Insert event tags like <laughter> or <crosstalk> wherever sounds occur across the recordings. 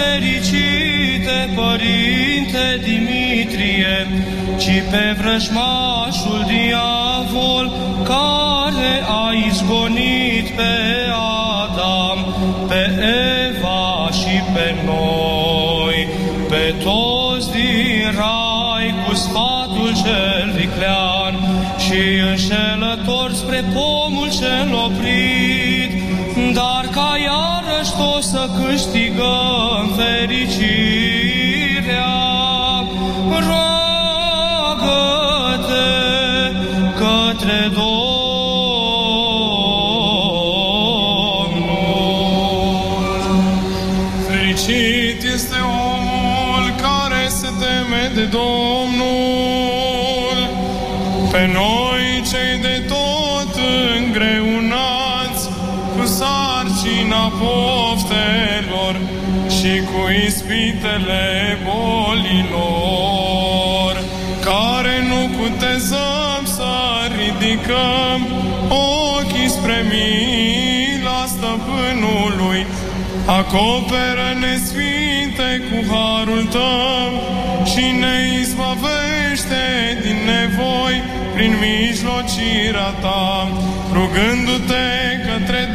fericite, Părinte Dimitrie, ci pe vrăjmașul diavol care a izgonit pe Adam, pe Eva și pe noi, pe toți din rai cu sfatul cel viclean și înșelător spre pomul cel oprit, dar ca iarăși tot să câștigăm say ispitele bolilor, care nu cutezăm să ridicăm ochii spre mila stăpânului, Acoperă-ne, Sfinte, cu harul Tău și ne izbăvește din nevoi prin mijlocirea Ta, rugându-te către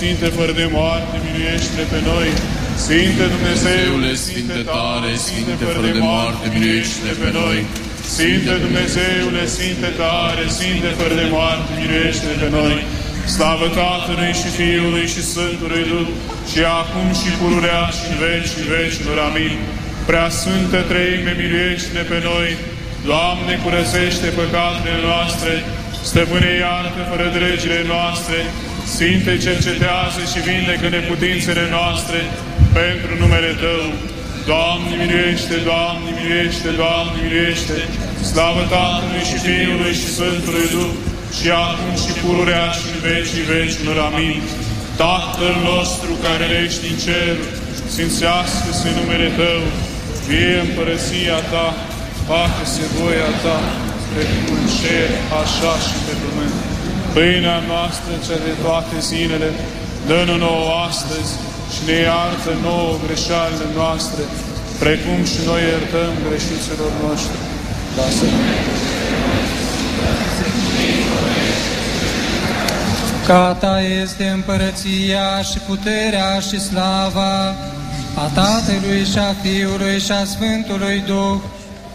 Sfinte fără de moarte, miluiește pe noi. Sfinte Dumnezeule, Sfinte tare, Sfinte fără de moarte, miluiește pe noi. Sfinte Dumnezeule, Sfinte tare, Sfinte fără de moarte, miluiește pe noi. Slavă Tatălui și Fiului și Sfântului Duh, și acum și pururea și în veci vecilor. Amin. Prea Sfântă Treime, miluiește pe noi. Doamne, curățește păcatele noastre, Stăpâne, iartă fără dregile noastre, Sfinte, cercetează și vindecă neputințele noastre pentru numele Tău. Doamne, miluiește, Doamne, miluiește, Doamne, miluiește, slavă Tatălui și Fiului și Sfântului Duh, și acum și pururea și în vecii vecilor. Amin. Tatăl nostru care ești în cer, sfințească-se numele Tău, fie împărăția Ta, facă-se voia Ta, precum în cer, așa și pe pământ. Pâinea noastră cea de toate zilele, dă-ne nouă astăzi și ne iartă nouă greșalile noastre, precum și noi iertăm greșiților noștri. Lasă Ca ta este împărăția și puterea și slava a Tatălui și a Fiului și a Sfântului Duh,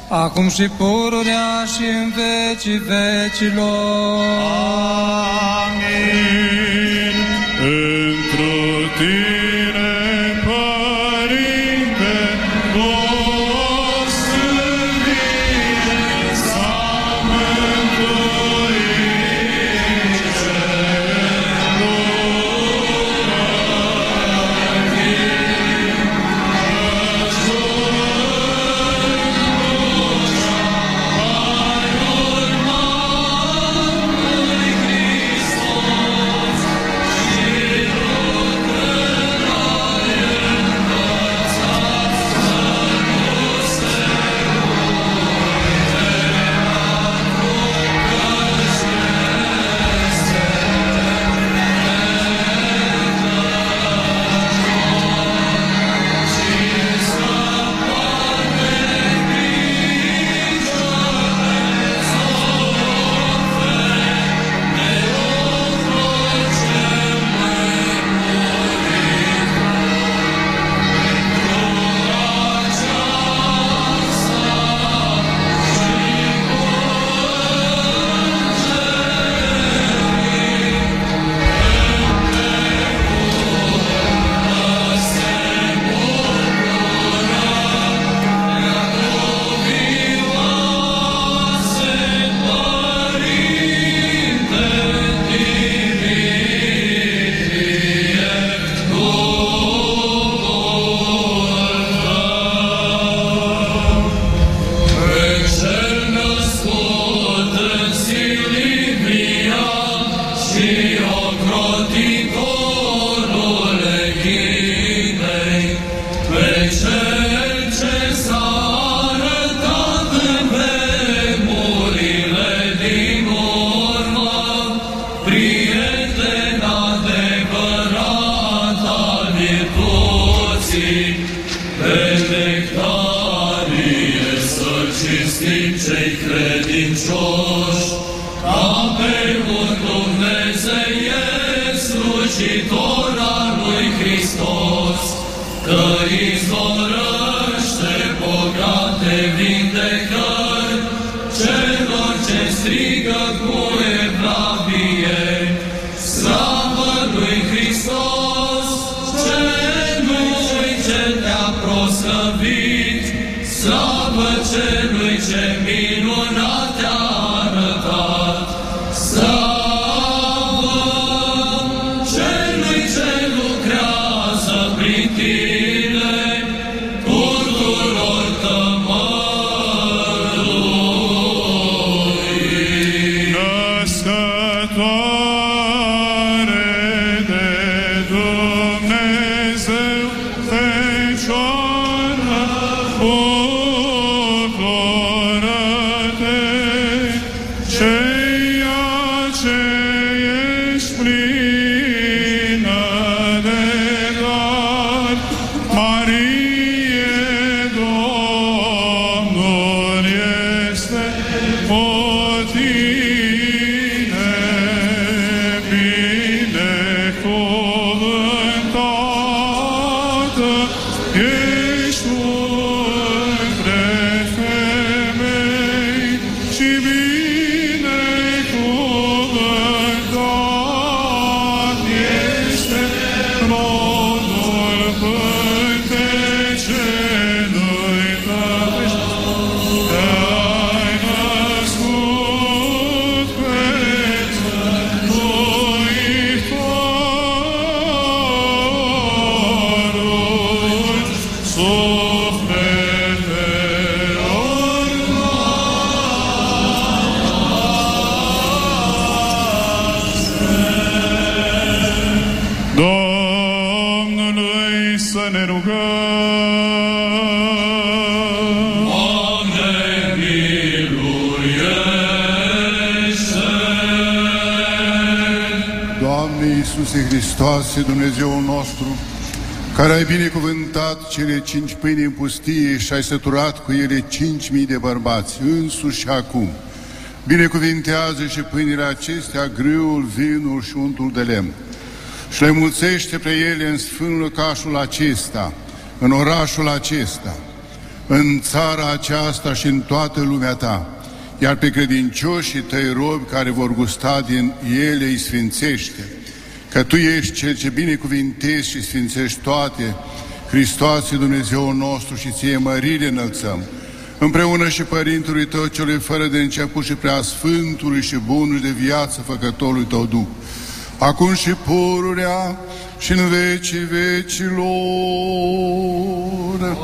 acum și pururea și în vecii vecilor. Amin. Ai săturat cu ele cinci mii de bărbați, însuși și acum. Binecuvintează și pâinile acestea, grâul, vinul și untul de lemn. Și le mulțește pe ele în sfânt lăcașul acesta, în orașul acesta, în țara aceasta și în toată lumea ta, iar pe credincioșii tăi robi care vor gusta din ele îi sfințește, că Tu ești Cel ce binecuvintezi și sfințești toate, Hristoase Dumnezeu nostru și ție mărire înălțăm, împreună și Părintului Tău celui fără de început și prea Sfântului și Bunului de viață Făcătorului Tău Duh, acum și pururea și în vecii vecilor. În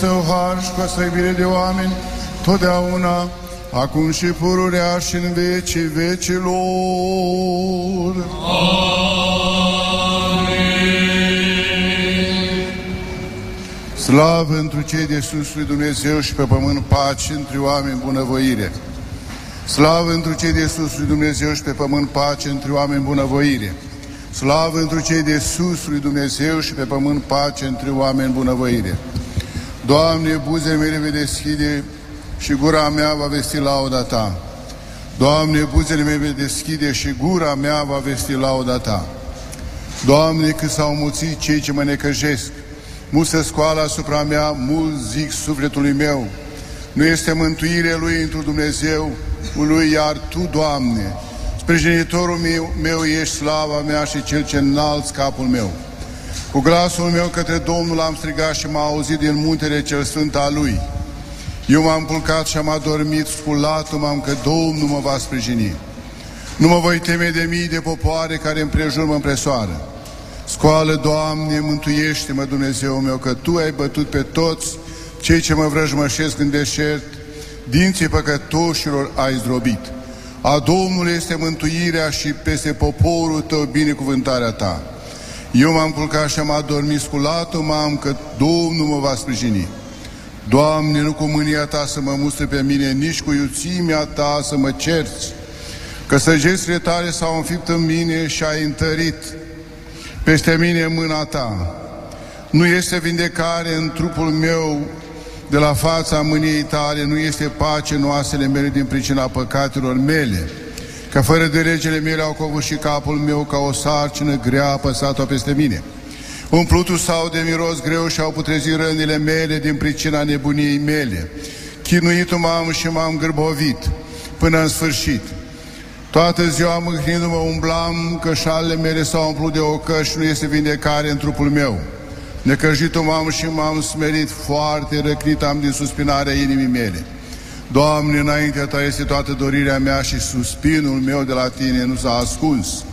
său har și cu a sa iubire de oameni, totdeauna, acum și pururea și în vecii vecilor. Slavă întru cei de sus lui Dumnezeu și pe pământ pace între oameni bunăvoire. Slavă întru cei de sus lui Dumnezeu și pe pământ pace între oameni bunăvoire. Slavă întru cei de sus lui Dumnezeu și pe pământ pace între oameni bunăvoire. Doamne, buzele mele vei deschide și gura mea va vesti lauda Ta. Doamne, buzele mele vei deschide și gura mea va vesti lauda Ta. Doamne, cât s-au mulțit cei ce mă necăjesc, mult se scoală asupra mea, mult zic sufletului meu. Nu este mântuire lui într Dumnezeu, lui, iar Tu, Doamne, sprijinitorul meu, meu ești slava mea și cel ce înalți capul meu. Cu glasul meu către Domnul am strigat și m-a auzit din muntele cel sfânt al Lui. Eu m-am culcat și am adormit, sculatul m-am că Domnul mă va sprijini. Nu mă voi teme de mii de popoare care împrejur mă împresoară. Scoală, Doamne, mântuiește-mă, Dumnezeu meu, că Tu ai bătut pe toți cei ce mă vrăjmășesc în deșert, dinții păcătoșilor ai zdrobit. A Domnului este mântuirea și peste poporul Tău binecuvântarea Ta. Eu m-am culcat și am adormit sculatul, m-am că Domnul mă va sprijini. Doamne, nu cu mânia Ta să mă mustre pe mine, nici cu iuțimea Ta să mă cerți, că săgețile Tale s-au înfipt în mine și ai întărit peste mine mâna Ta. Nu este vindecare în trupul meu de la fața mâniei Tale, nu este pace în oasele mele din pricina păcatelor mele, că fără de regele mele au covârșit capul meu ca o sarcină grea apăsată peste mine. Umplutul sau de miros greu și au putrezit rănile mele din pricina nebuniei mele. Chinuitul m-am și m-am gârbovit până în sfârșit. Toată ziua mâhnindu-mă umblam, că șalele mele s-au umplut de ocă și nu este vindecare în trupul meu. Necăjitul m-am și m-am smerit, foarte răcnit am din suspinarea inimii mele. Doamne, înaintea Ta este toată dorirea mea și suspinul meu de la Tine nu s-a ascuns.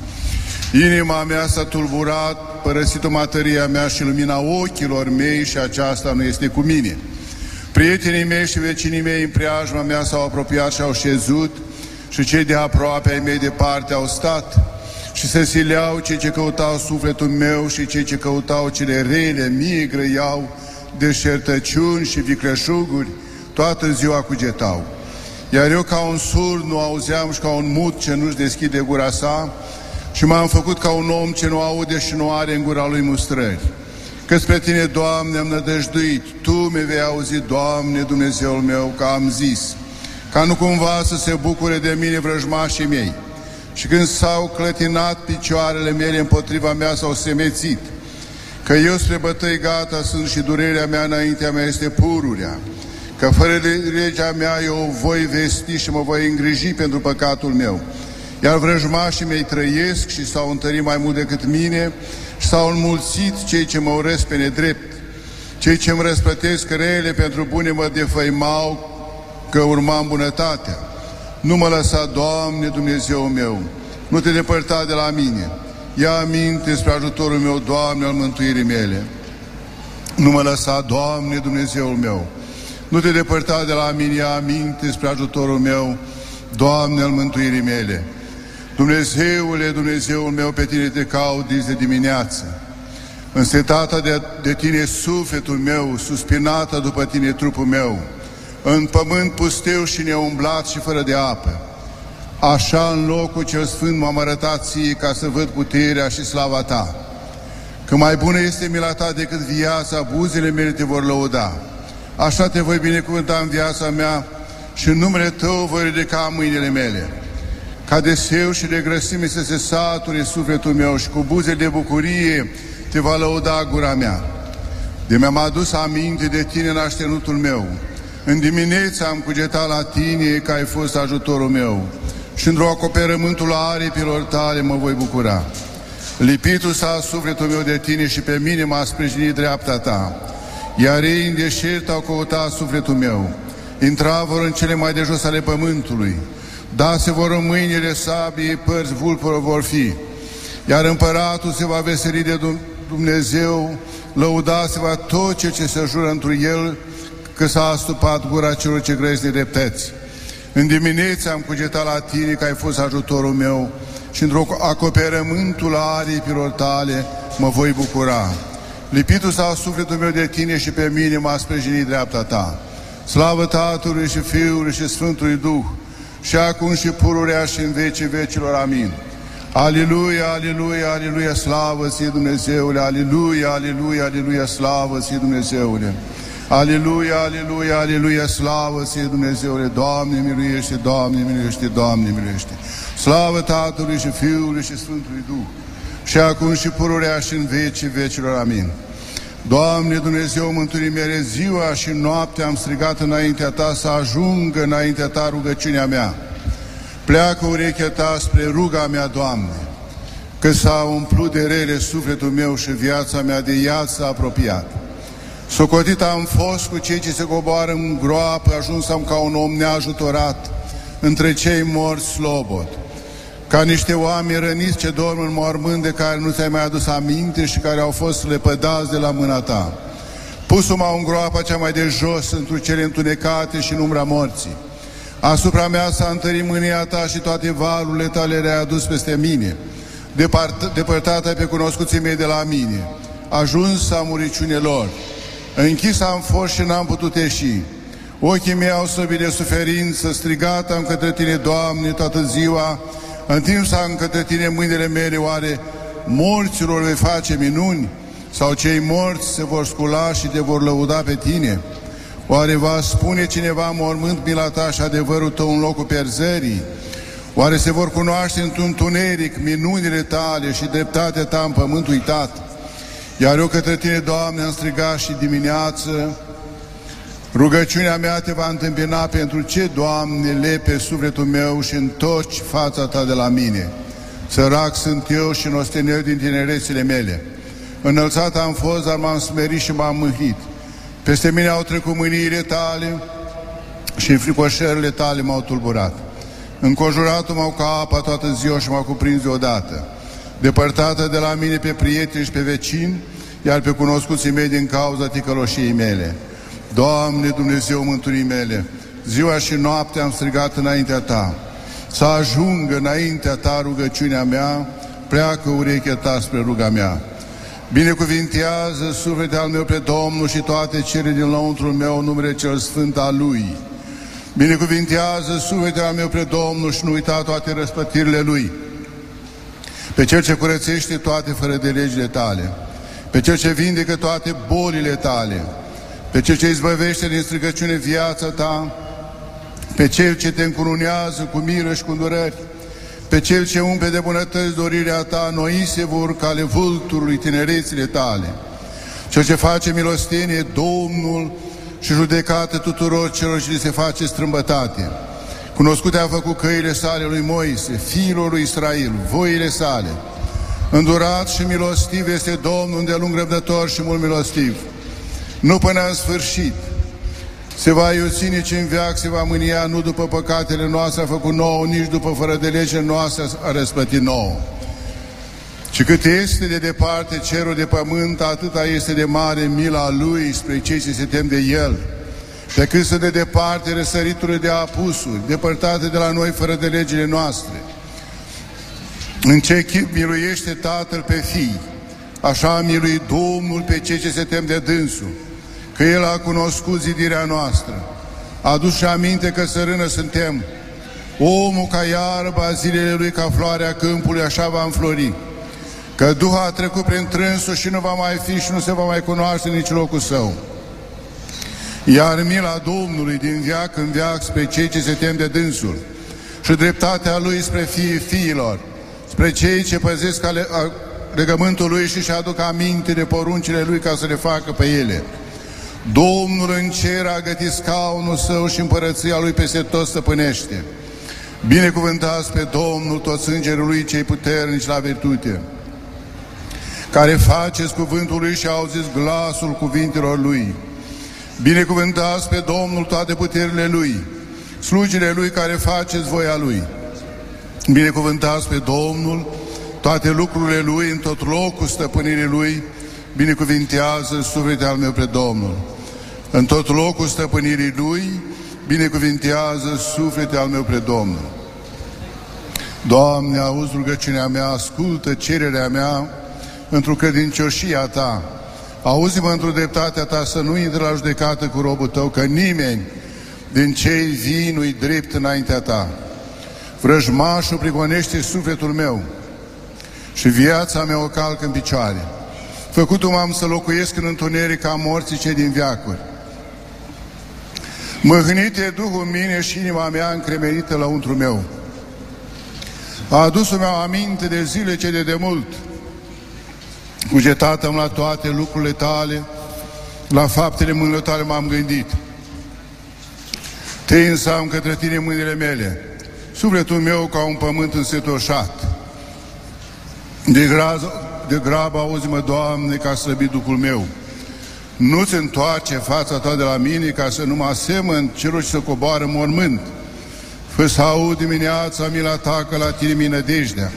Inima mea s-a tulburat, părăsit-o materia mea și lumina ochilor mei și aceasta nu este cu mine. Prietenii mei și vecinii mei în preajma mea s-au apropiat și au șezut și cei de aproape ai mei departe au stat și se sileau cei ce căutau sufletul meu și cei ce căutau cele rele mie grăiau deșertăciuni și vicleșuguri, toată ziua cugetau. Iar eu ca un surd nu auzeam și ca un mut ce nu-și deschide gura sa și m-am făcut ca un om ce nu aude și nu are în gura lui mustrări. Că spre Tine, Doamne, am nădăjduit, Tu mi vei auzi, Doamne, Dumnezeul meu, că am zis, ca nu cumva să se bucure de mine vrăjmașii mei. Și când s-au clătinat picioarele mele împotriva mea, s-au semețit, că eu spre bătăi gata sunt și durerea mea înaintea mea este pururea, că fără de legea mea eu voi vesti și mă voi îngriji pentru păcatul meu. Iar vrăjmașii mei trăiesc și s-au întărit mai mult decât mine și s-au înmulțit cei ce mă urăsc pe nedrept. Cei ce îmi răsplătesc rele pentru bune mă defăimau că urmam bunătatea. Nu mă lăsa, Doamne, Dumnezeu meu, nu te depărta de la mine. Ia aminte spre ajutorul meu, Doamne, al mântuirii mele. Nu mă lăsa, Doamne, Dumnezeul meu. Nu te depărta de la mine, ia aminte spre ajutorul meu, Doamne, al mântuirii mele. Dumnezeule, Dumnezeul meu, pe tine te caut de dimineață. Însetata de, de tine sufletul meu, suspinată după tine trupul meu, în pământ pusteu și neumblat și fără de apă. Așa în locul cel sfânt m-am arătat ție ca să văd puterea și slava ta. Că mai bună este mila ta decât viața, buzele mele te vor lăuda. Așa te voi binecuvânta în viața mea și în numele tău voi ridica mâinile mele. Ca de seu și de grăsime să se sature sufletul meu și cu buze de bucurie te va lăuda gura mea. De mi-am adus aminte de tine în aștenutul meu. În dimineața am cugetat la tine că ai fost ajutorul meu și într-o acoperământul aripilor tale mă voi bucura. Lipitul s-a sufletul meu de tine și pe mine m-a sprijinit dreapta ta. Iar ei în deșert au căutat sufletul meu. Intra vor în cele mai de jos ale pământului. Da, se vor în mâinile sabiei părți vulpură vor fi. iar împăratul se va veseli de Dumnezeu, lăuda se va tot ce, ce se jură într el, că s-a astupat gura celor ce grezi dreptăți. În dimineață am cugetat la tine că ai fost ajutorul meu și într-o acoperământul aripilor tale mă voi bucura. Lipitul s-a sufletul meu de tine și pe mine m-a sprijinit dreapta ta. Slavă Tatălui și Fiului și Sfântului Duh, și acum și pururea și în vecii vecilor. Amin. Aleluia, aleluia, aleluia, slavă ție Dumnezeule, aleluia, aleluia, aleluia, slavă ție Dumnezeule. Aleluia, aleluia, aleluia, slavă ție Dumnezeule, Doamne miluiește, Doamne miluiește, Doamne miluiește. Slavă Tatălui și Fiului și Sfântului Duh, și acum și pururea și în vecii vecilor. Amin. Doamne Dumnezeu mântuirii mele, ziua și noaptea am strigat înaintea Ta să ajungă înaintea Ta rugăciunea mea. Pleacă urechea Ta spre ruga mea, Doamne, că s-a umplut de rele sufletul meu și viața mea de iad s-a apropiat. Socotit am fost cu cei ce se coboară în groapă, ajuns am ca un om neajutorat, între cei morți slobot ca niște oameni răniți ce dorm în mormânt de care nu ți-ai mai adus aminte și care au fost lepădați de la mâna ta. Pusul-mă în groapa cea mai de jos, într cele întunecate și în umbra morții. Asupra mea s-a întărit mânia ta și toate valurile tale le-ai adus peste mine. Depart, depărtată pe cunoscuții mei de la mine. Ajuns am muriciune lor. Închis am fost și n-am putut ieși. Ochii mei au slăbit de suferință, strigat am către tine, Doamne, toată ziua, în timp să am către tine mâinile mele, oare morților vei face minuni? Sau cei morți se vor scula și te vor lăuda pe tine? Oare va spune cineva mormânt mila ta și adevărul tău în locul perzării? Oare se vor cunoaște într-un tuneric minunile tale și dreptatea ta în pământul uitat? Iar eu către tine, Doamne, am strigat și dimineață, Rugăciunea mea te va întâmpina pentru ce, Doamne, lepe sufletul meu și întorci fața Ta de la mine. Sărac sunt eu și nosteneu din tinerețile mele. Înălțat am fost, dar m-am smerit și m-am mâhnit. Peste mine au trecut mâniile Tale și fricoșările Tale m-au tulburat. Înconjuratul m-au ca apa toată ziua și m-au cuprins deodată. Depărtată de la mine pe prieteni și pe vecini, iar pe cunoscuții mei din cauza ticăloșiei mele. Doamne Dumnezeu mânturii mele, ziua și noaptea am strigat înaintea Ta. Să ajungă înaintea Ta rugăciunea mea, pleacă urechea Ta spre ruga mea. Binecuvintează sufletul al meu pe Domnul și toate cele din lăuntrul meu numele cel sfânt al Lui. Binecuvintează sufletul al meu pe Domnul și nu uita toate răspătirile Lui. Pe Cel ce curățește toate fără de legile Tale. Pe Cel ce vindecă toate bolile Tale pe Cel ce izbăvește din stricăciune viața ta, pe Cel ce te încurunează cu miră și cu durări, pe Cel ce umple de bunătăți dorirea ta, noi se vor cale vâlturului tinerețile tale. Cel ce face milostenie, Domnul și judecată tuturor celor ce se face strâmbătate. Cunoscute a făcut căile sale lui Moise, fiilor lui Israel, voile sale. Îndurat și milostiv este Domnul, de lung răbdător și mult milostiv nu până în sfârșit. Se va iuți nici în veac, se va mânia nu după păcatele noastre a făcut nouă, nici după fără de lege noastre a răspătit nouă. Și cât este de departe cerul de pământ, atâta este de mare mila Lui spre cei ce se tem de El. Pe cât sunt de departe răsăriturile de apusuri, depărtate de la noi fără de legile noastre. În ce chip miluiește Tatăl pe fii, așa a miluit Domnul pe cei ce se tem de dânsul că El a cunoscut zidirea noastră. Adu-și aminte că sărână suntem. Omul ca iarba, zilele lui ca floarea câmpului, așa va înflori. Că Duhul a trecut prin trânsul și nu va mai fi și nu se va mai cunoaște nici locul său. Iar mila Domnului din viac în viac spre cei ce se tem de dânsul și dreptatea Lui spre fiii fiilor, spre cei ce păzesc ale, a, legământul Lui și și aduc aminte de poruncile Lui ca să le facă pe ele. Domnul în cer a gătit scaunul său și împărăția lui peste tot stăpânește. Binecuvântați pe Domnul toți îngerii lui cei puternici la virtute, care faceți cuvântul lui și auziți glasul cuvintelor lui. Binecuvântați pe Domnul toate puterile lui, slujile lui care faceți voia lui. Binecuvântați pe Domnul toate lucrurile Lui, în tot locul stăpânirii Lui, binecuvintează sufletul al meu pe Domnul. În tot locul stăpânirii Lui, binecuvintează sufletul al meu pe Domnul. Doamne, auzi rugăciunea mea, ascultă cererea mea într-o credincioșia Ta. Auzi-mă într-o dreptatea Ta să nu intre la judecată cu robul Tău, că nimeni din cei vii nu-i drept înaintea Ta. Vrăjmașul prigonește sufletul meu și viața mea o calcă în picioare. Făcut m-am să locuiesc în întuneric ca morții cei din viacuri. Mâhnit e Duhul mine și inima mea încremenită la untru meu. A adus-o meu aminte de zile ce de demult. Cugetat am la toate lucrurile tale, la faptele mâinilor tale m-am gândit. Te însam către tine mâinile mele, sufletul meu ca un pământ însetoșat. De, graz, de grabă auzi-mă, Doamne, ca slăbit Duhul meu. Nu-ți întoarce fața ta de la mine ca să nu mă asemăn celor ce să coboară mormânt. Fă să aud dimineața mila ta că la tine mi nădejdea.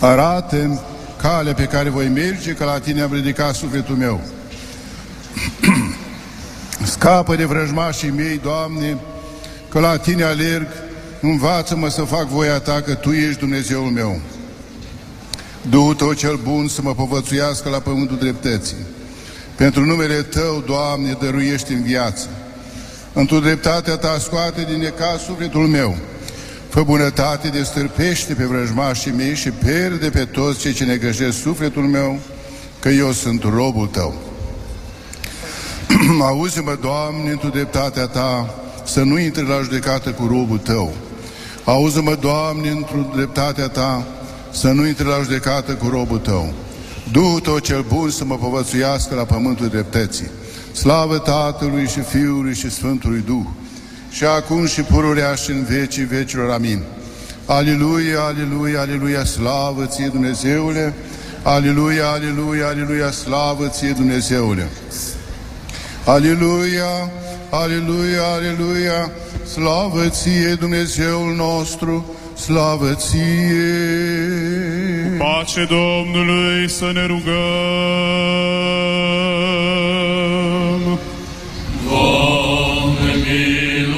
arată calea pe care voi merge, că la tine am ridicat sufletul meu. <clears throat> Scapă de vrăjmașii mei, Doamne, că la tine alerg, învață-mă să fac voia ta, că Tu ești Dumnezeul meu. Duhul Tău cel bun să mă povățuiască la pământul dreptății. Pentru numele Tău, Doamne, dăruiești în viață. Într-o dreptatea Ta scoate din necaz sufletul meu. Fă bunătate, destârpește pe vrăjmașii mei și pierde pe toți cei ce negăjesc sufletul meu, că eu sunt robul Tău. <clears throat> Auzi-mă, Doamne, într-o dreptatea Ta, să nu intri la judecată cu robul Tău. Auzi-mă, Doamne, într-o dreptatea Ta, să nu intri la judecată cu robul Tău. Duhul Tău cel bun să mă povățuiască la pământul dreptății. Slavă Tatălui și Fiului și Sfântului Duh, și acum și pururea și în vecii vecilor. Amin. Aleluia, aleluia, aleluia, slavă ție Dumnezeule! Aleluia, aleluia, aleluia, slavă ție Dumnezeule! Aleluia, aleluia, aleluia, slavă ție Dumnezeul nostru, slavă ție! Pace Domnului să ne rugăm. Doamne, miluiește!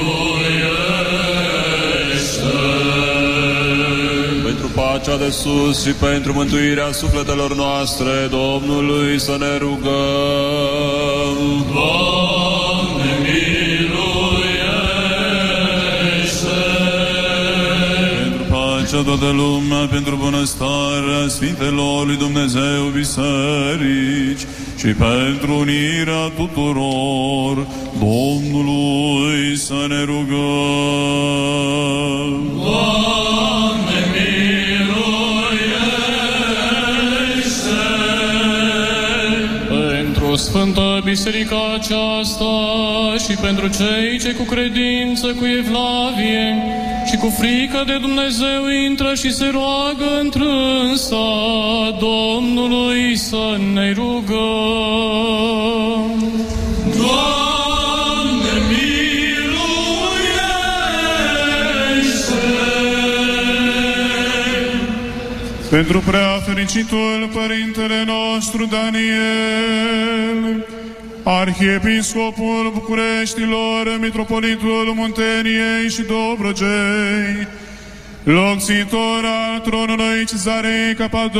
Pentru pacea de sus și pentru mântuirea sufletelor noastre, Domnului să ne rugăm. Doamne, toată lumea, pentru bunăstarea Sfintelor lui Dumnezeu biserici și pentru unirea tuturor, Domnului să ne rugăm. Doamne, miluiește! Pentru Sfântă Biserica aceasta și pentru cei ce cu credință, cu evlavie și cu frică de Dumnezeu intră și se roagă întrânsa Domnului să ne rugăm. Doamne, miluiește! Pentru prea fericitul Părintele nostru Daniel, Arhiepiscopul Bucureștilor, Mitropolitul Munteniei și Dobrogei, locțitor al tronului Cezarei Capadociei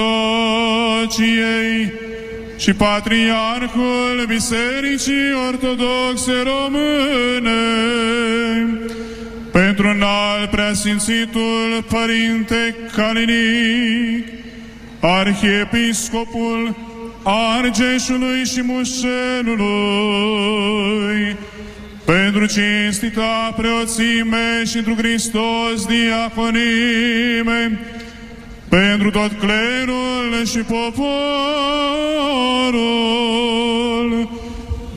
și Patriarhul Bisericii Ortodoxe Române, pentru înalt preasfințitul Părinte Calinic, Arhiepiscopul Argeșului și Mușelului, pentru cinstita preoțime și întru Hristos diaconime, pentru tot clerul și poporul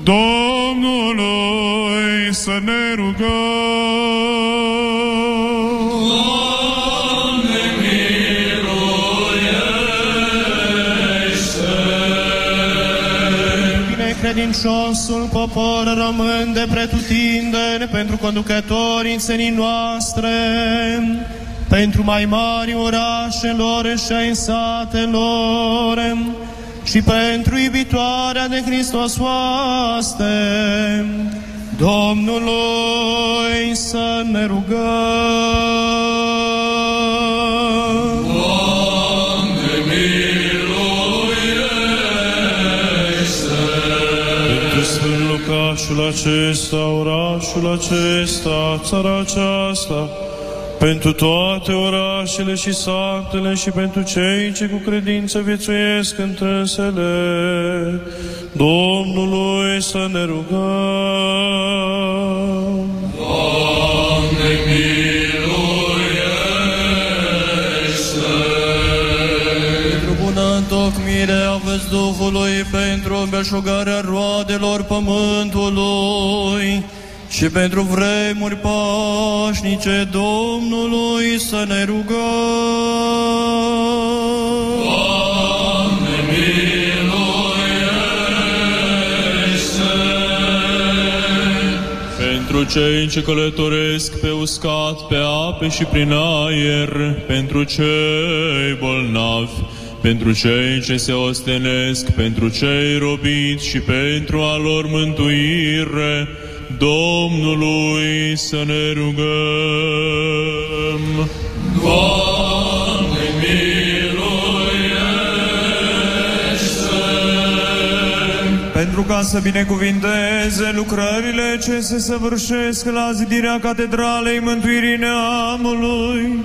Domnului să ne rugăm. Binecredinciosul popor român de pretutindeni pentru conducătorii în țării noastre, pentru mai mari orașelor și ai satelor, și pentru iubitoarea de Hristos oaste, Domnului să ne rugăm. Pentru Sfânt locașul acesta, orașul acesta, țara aceasta, pentru toate orașele și satele și pentru cei ce cu credință viețuiesc întrânsele, Domnului să ne rugăm. Doamne, Pentru a văzduhului, pentru îmbelșugarea roadelor pământului și pentru vremuri pașnice Domnului să ne rugăm. Pentru cei ce călătoresc pe uscat, pe ape și prin aer, pentru cei bolnavi, pentru cei ce se ostenesc, pentru cei robiți și pentru a lor mântuire, Domnului să ne rugăm. Doamne, Pentru ca să binecuvinteze lucrările ce se săvârșesc la zidirea Catedralei Mântuirii Neamului,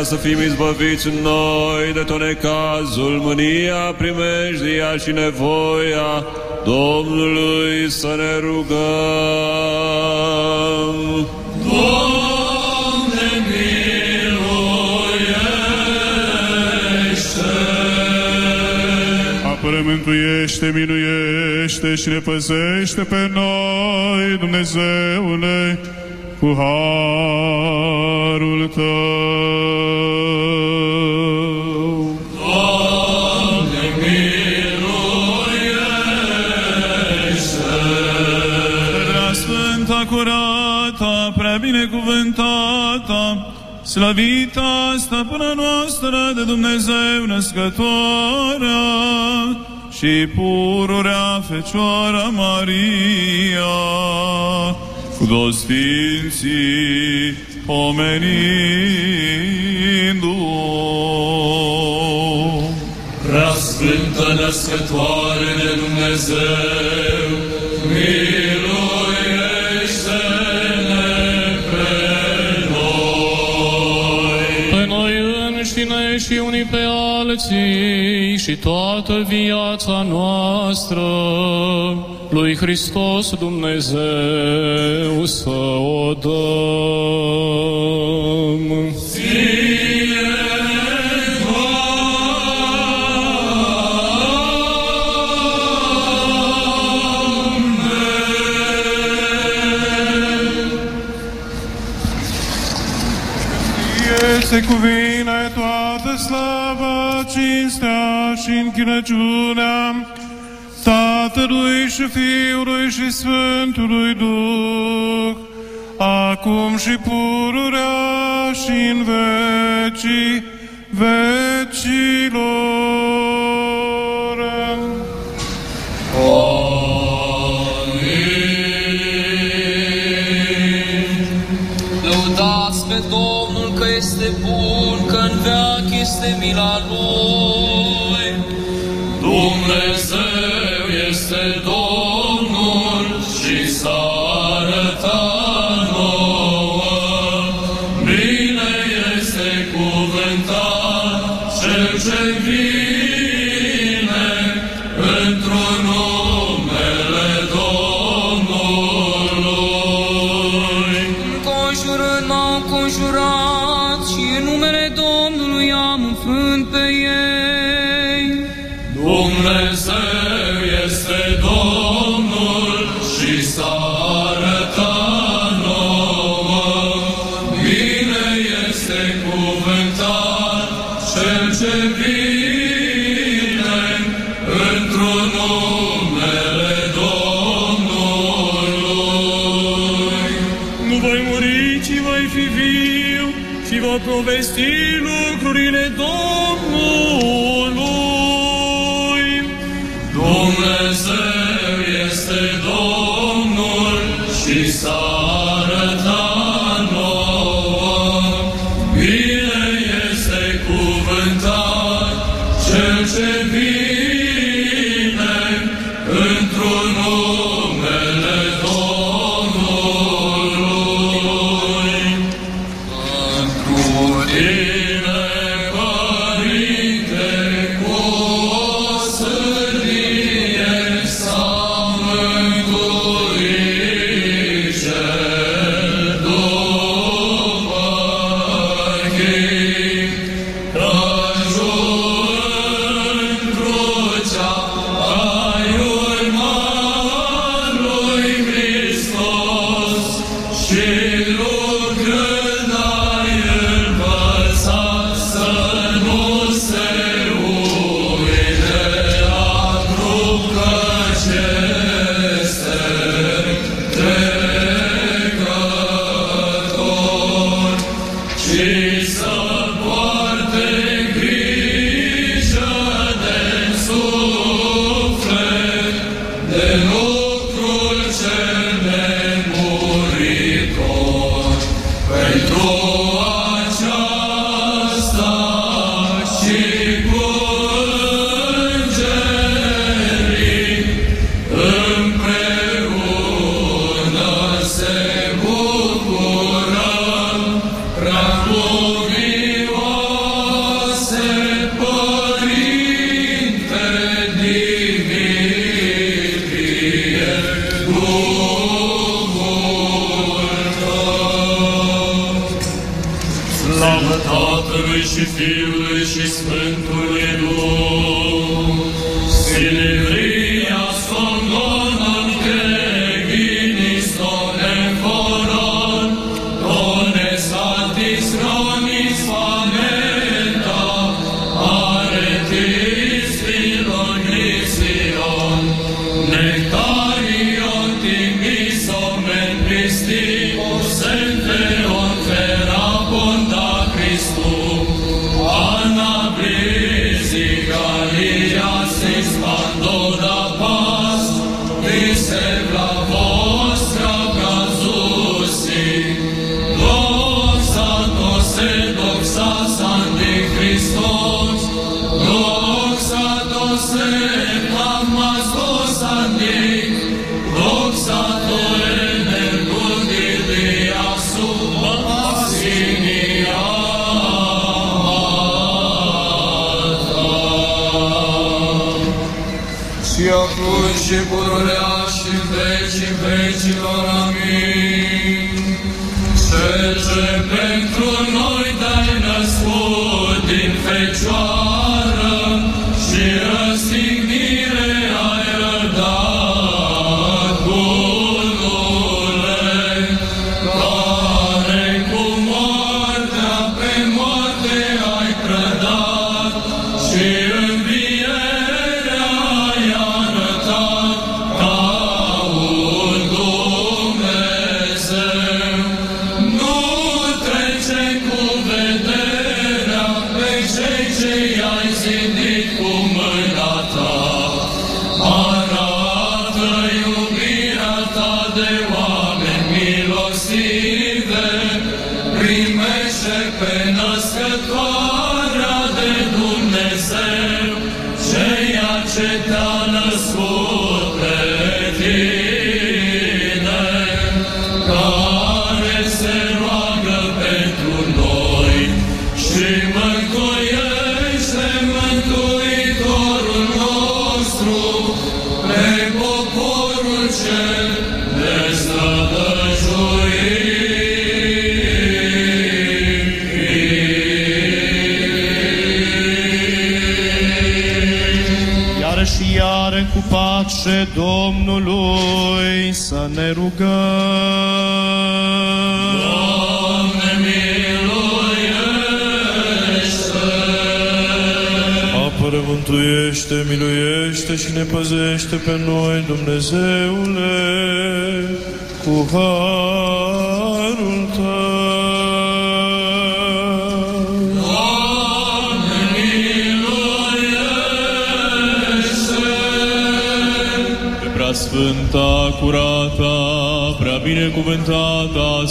ca să fim izbăviți noi de tot necazul, mânia, primejdia și nevoia Domnului să ne rugăm. Doamne, Apără, mântuiește, minuiește și ne păzește pe noi, Dumnezeule, cu harul Tău. Prea sfânta, curată, prea binecuvântată, slăvita stăpâna noastră de Dumnezeu născătoarea și pururea Fecioara Maria, cu toți sfinții pomenindu-o. Prea Sfântă Născătoare de Dumnezeu, miluiește-ne pe noi. Pe noi înșine și unii pe alții și toată viața noastră lui Hristos Dumnezeu să o dăm. Se cuvine toată slava, cinstea și închinăciunea Tatălui și Fiului și Sfântului Duh, acum și pururea și în vecii vecilor. Lăudați pe Domnul că este bun, că în veac este mila Lui. Este Domnul și s-a arătat nouă. Bine este cuvântat cel ce vine într-un numele Domnului. Înconjurând m-au înconjurat și în numele Domnului am înfrânt pe Dumnezeu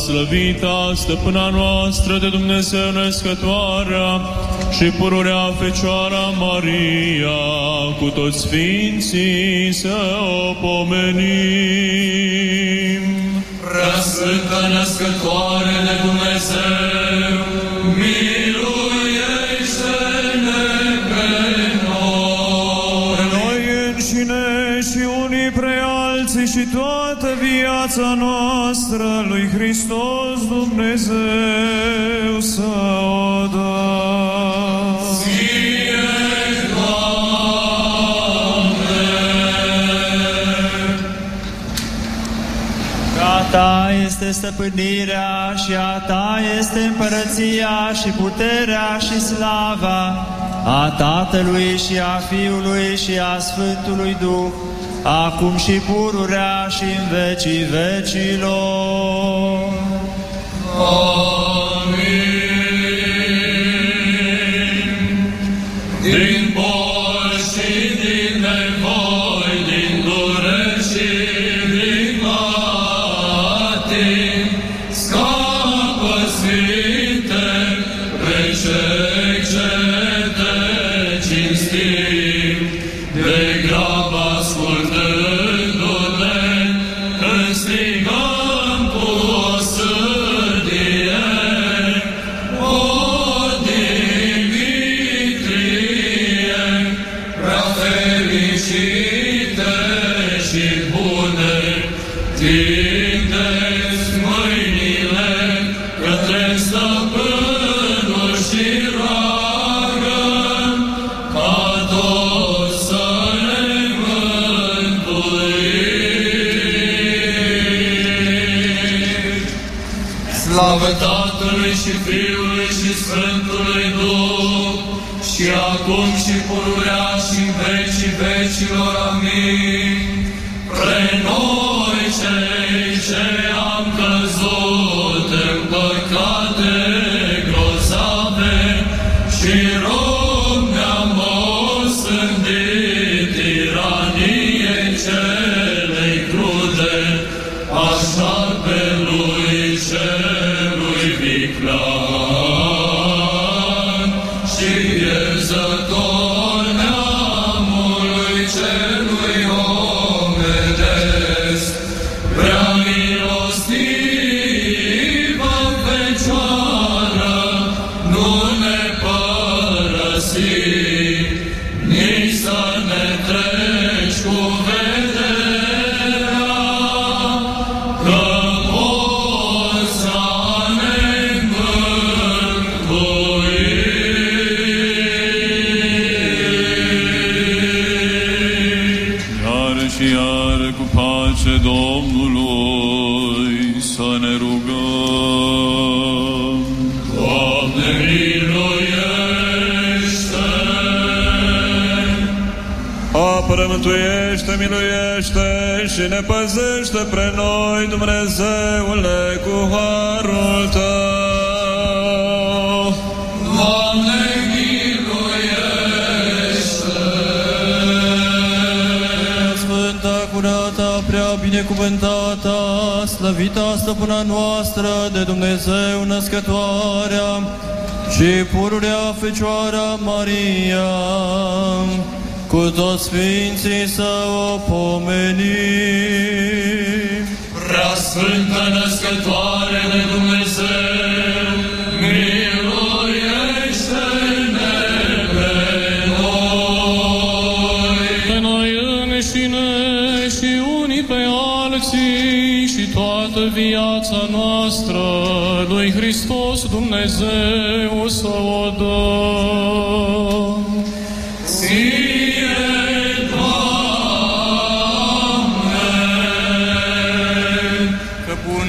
slăvita, stăpâna noastră de Dumnezeu născătoarea și pururea Fecioara Maria, cu toți sfinții să o pomenim. Prea Sfântă Născătoare de Dumnezeu, Hristos Dumnezeu să o dăm. Ție, Doamne! A ta este stăpânirea și a ta este împărăția și puterea și slava a Tatălui și a Fiului și a Sfântului Duh, acum și pururea și în vecii vecilor. Amin. Acum și pururea și în vecii vecilor. Amin. Pre noi cei ce ne păzește pre noi, Dumnezeule, cu harul Tău. Doamne, miluiește! Sfânta, curată, prea binecuvântată, slăvita stăpâna noastră de Dumnezeu născătoarea și pururea Fecioara Maria, cu toți sfinții să o pomenim. Prea Sfântă Născătoare de Dumnezeu, miluiește-ne pe noi! Pe noi înșine și unii pe alții și toată viața noastră lui Hristos Dumnezeu să o dăm.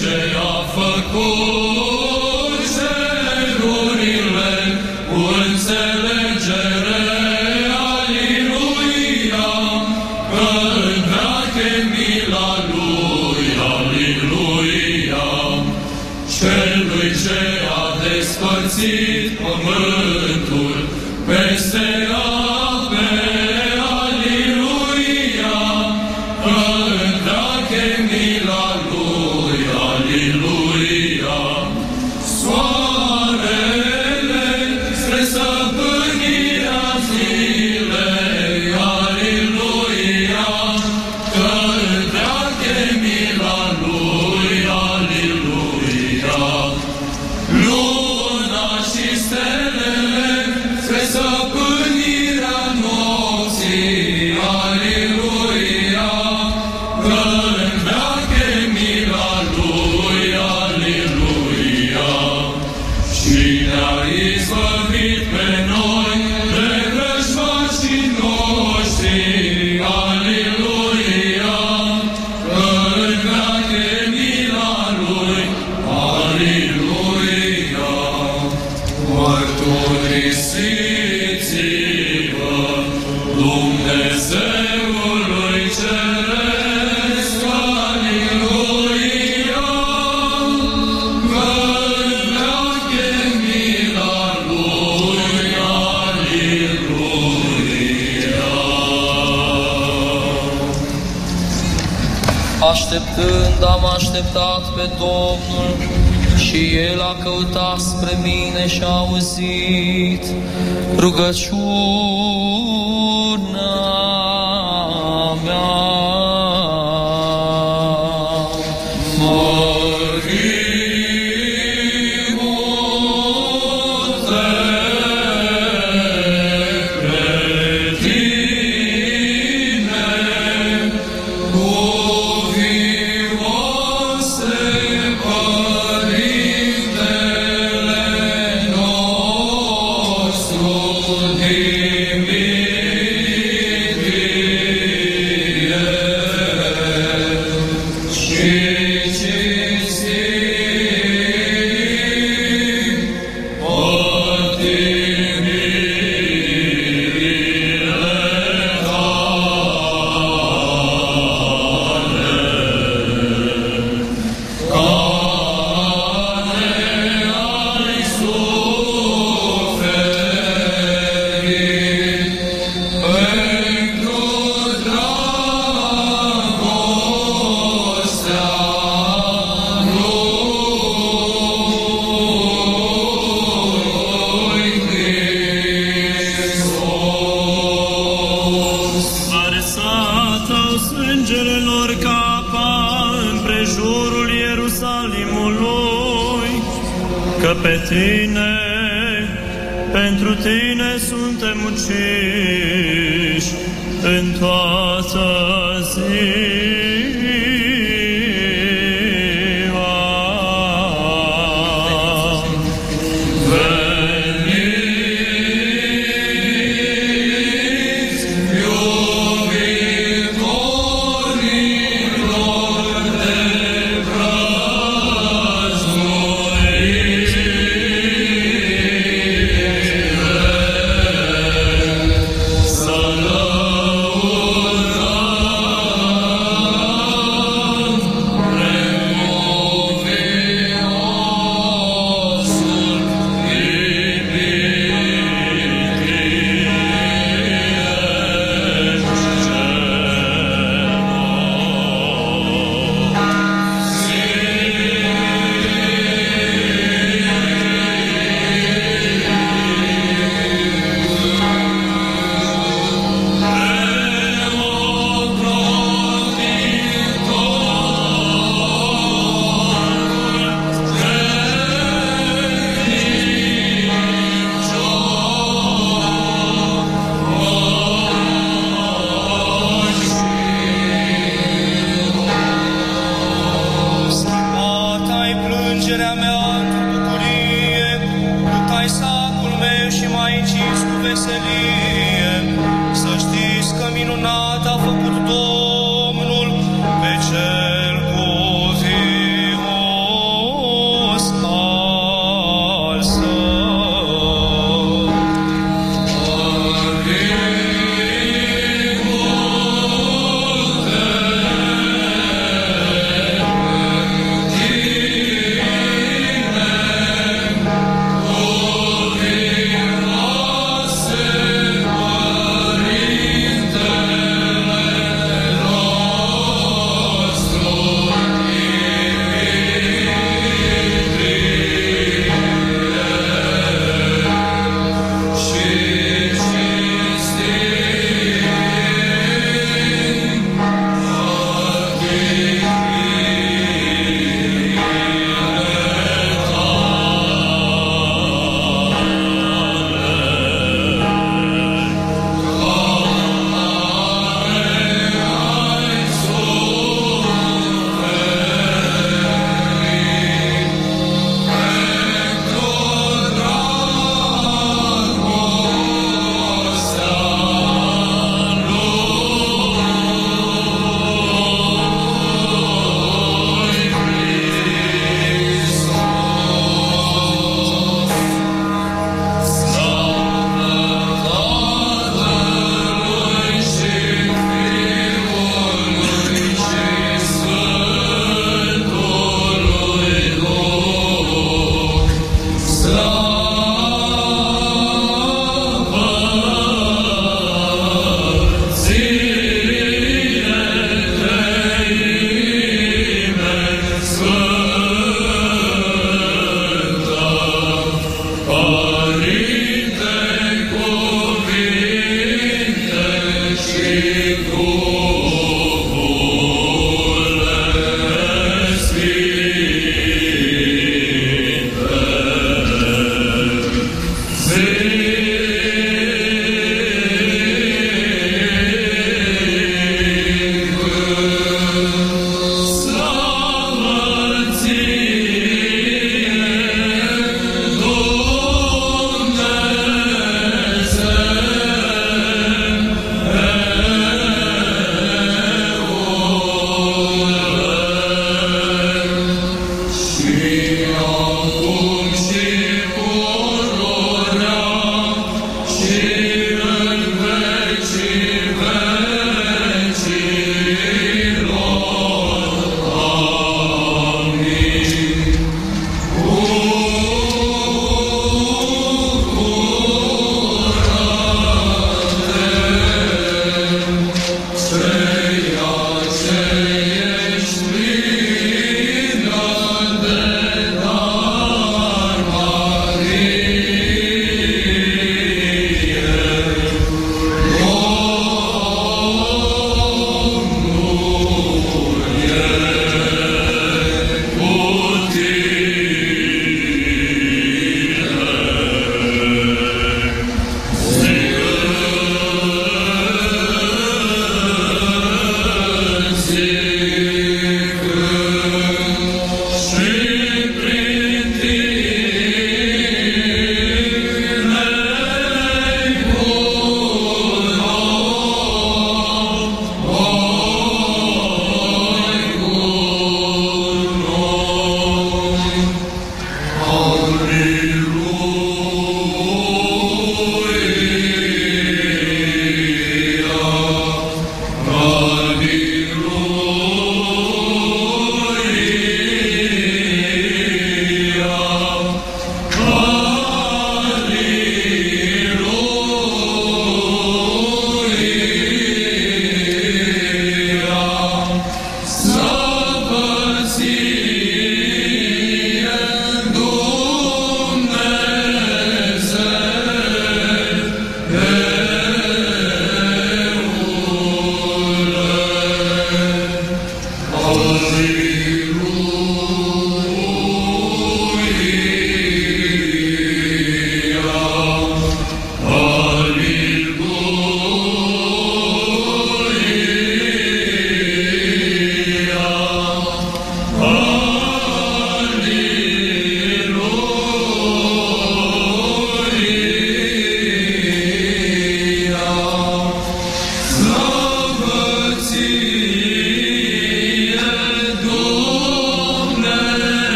Krishna și a auzit rugăciunea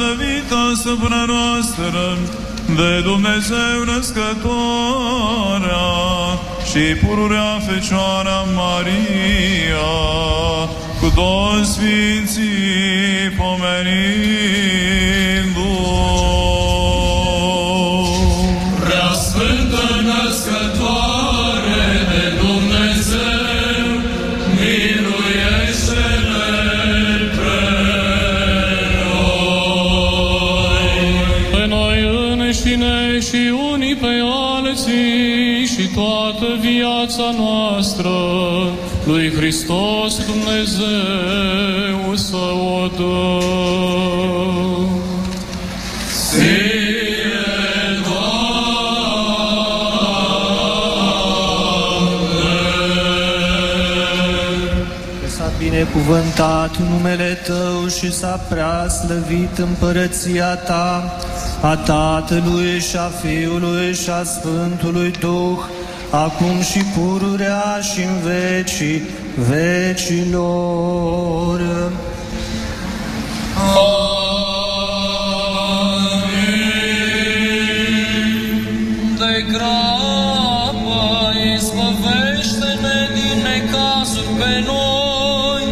slăvit asupra noastră de Dumnezeu născătoarea și pururea Fecioara Maria cu toți Sfinții pomenii. lui Hristos Dumnezeu să o dăm. binecuvântat numele Tău și s-a prea slăvit împărăția Ta, a Tatălui și a Fiului și a Sfântului Duh, acum și pururea și în vecii vecilor. Amin. De grabă izbăvește-ne din necazuri pe noi,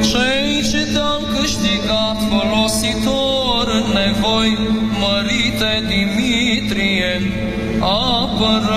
cei ce te-am câștigat folositor în nevoi, mărite Dimitrie, apără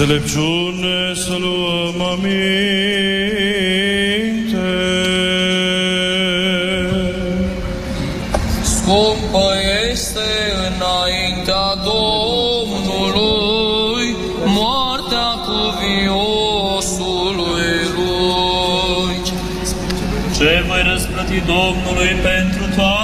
înțelepciune să luăm aminte. Scumpă este înaintea Domnului moartea cuviosului lui. Ce voi răsplăti Domnului pentru toate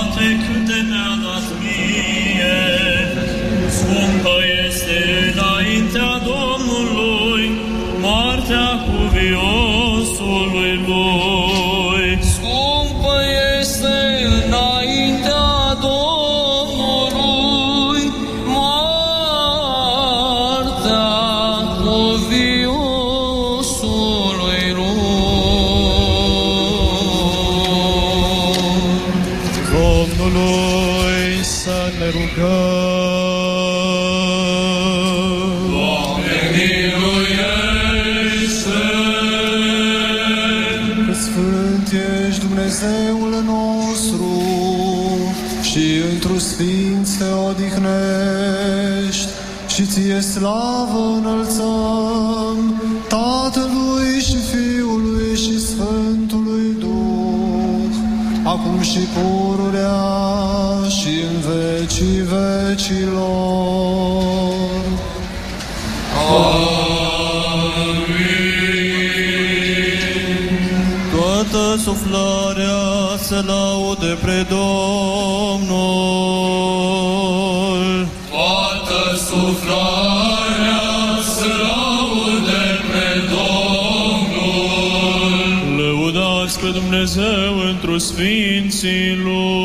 să laude pre Domnul. Toată suflarea să laude pe Domnul. Lăudați pe Dumnezeu întru sfinții Lui.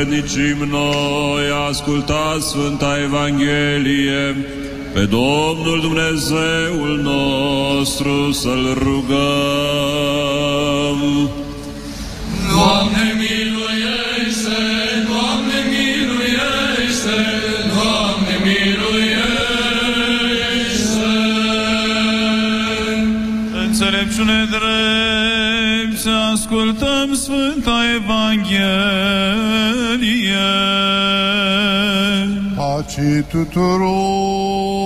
Învrednicim noi, ascultați Sfânta Evanghelie, pe Domnul Dumnezeul nostru să-L rugăm. Doamne miluiește, Doamne miluiește, Doamne miluiește. Înțelepciune drept să ascultăm Sfânta Evanghelie. Pace tuturor!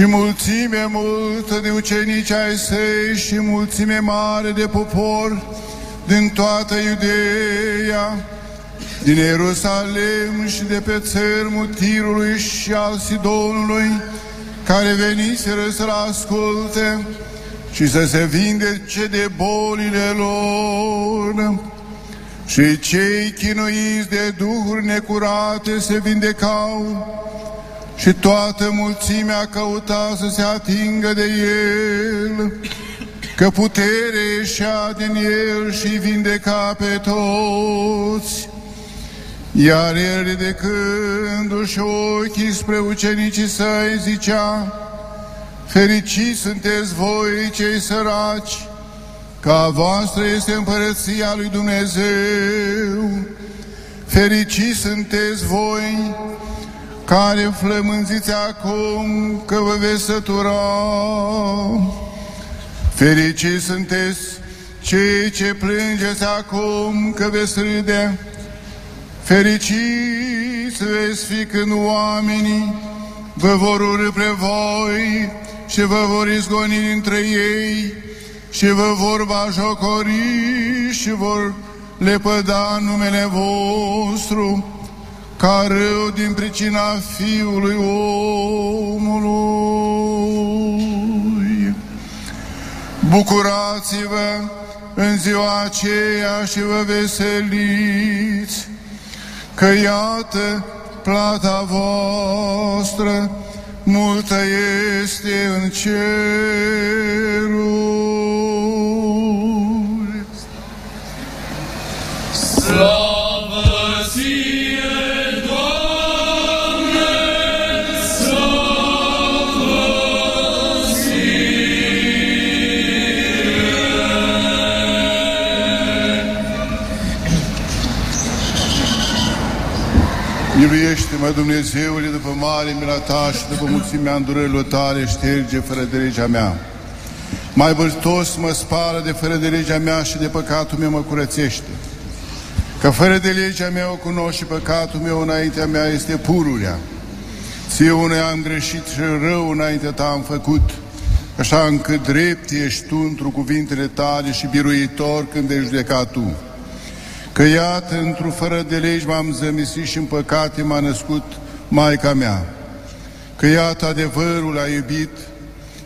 Și mulțime multă de ucenici ai săi și mulțime mare de popor din toată Iudeea, din Ierusalim și de pe țărmul Tirului și al Sidonului, care veniseră să-L asculte și să se vindece de bolile lor. Și cei chinuiți de duhuri necurate se vindecau și toată mulțimea căuta să se atingă de el, că putere ieșea din el și vindeca pe toți. Iar el ridicându-și ochii spre ucenicii săi zicea, Fericiți sunteți voi cei săraci, că a voastră este împărăția lui Dumnezeu. Fericiți sunteți voi care flămânziți acum că vă veți sătura. Fericiți sunteți cei ce plângeți acum că veți râde. Fericiți veți fi când oamenii vă vor urâ pre voi și vă vor izgoni dintre ei și vă vor bajocori și vor lepăda numele vostru ca rău din pricina Fiului omului. Bucurați-vă în ziua aceea și vă veseliți, că iată plata voastră multă este în ceruri. Slavă Miluiește-mă, Dumnezeule, după mare mila ta și după mulțimea îndurărilor tale, șterge fără de legea mea. Mai băltos mă spală de fără de legea mea și de păcatul meu mă curățește. Că fără de legea mea o cunosc și păcatul meu înaintea mea este pururea. Ție unei am greșit și rău înaintea ta am făcut, așa încât drept ești tu într cuvintele tale și biruitor când ai judecat tu. Că iată, într-o fără de legi m-am zămisit și în păcate m-a născut Maica mea. Că iată, adevărul a iubit,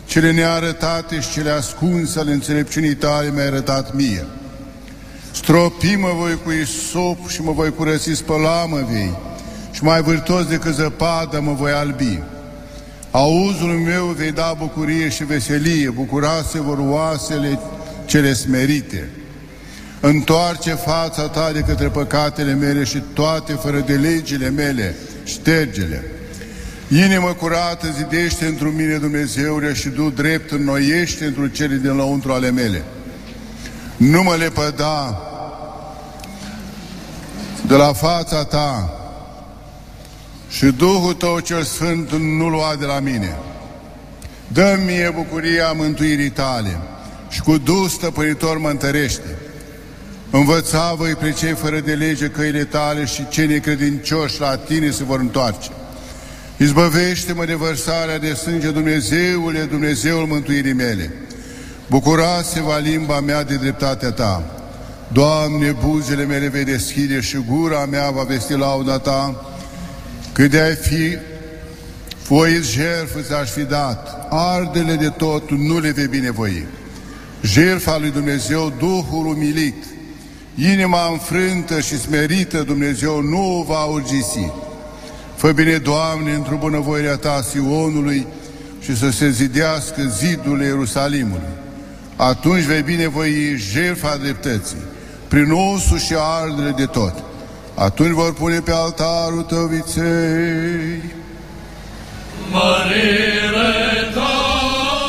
cele nearătate și cele ascunse ale înțelepciunii tale mi-ai arătat mie. Stropi mă voi cu isop și mă voi curăți spăla mă vei și mai vârtos decât zăpadă mă voi albi. Auzul meu vei da bucurie și veselie, bucurase vor oasele cele smerite. Întoarce fața ta de către păcatele mele și toate fără de legile mele, ștergele. Inimă curată zidește într mine Dumnezeule și du drept înnoiește într cele din lăuntru ale mele. Nu mă lepăda de la fața ta și Duhul tău cel Sfânt nu lua de la mine. Dă mie bucuria mântuirii tale și cu dus stăpânitor mă întărește. Învăța voi pe cei fără de lege căile tale și cei necredincioși la tine se vor întoarce. Izbăvește-mă de vărsarea de sânge, Dumnezeule, Dumnezeul mântuirii mele. Bucurase-vă limba mea de dreptatea ta. Doamne, buzele mele vei deschide și gura mea va vesti lauda ta, cât de ai fi foit jertfă ți-aș fi dat, ardele de tot nu le vei binevoi. Jertfa lui Dumnezeu, Duhul umilit, inima înfrântă și smerită Dumnezeu nu o va urgisi. Fă bine, Doamne, într-o bunăvoirea Ta Sionului și să se zidească zidul Ierusalimului. Atunci vei binevoi jertfa dreptății, prin osul și ardele de tot. Atunci vor pune pe altarul Tău viței. Mărire Tatălui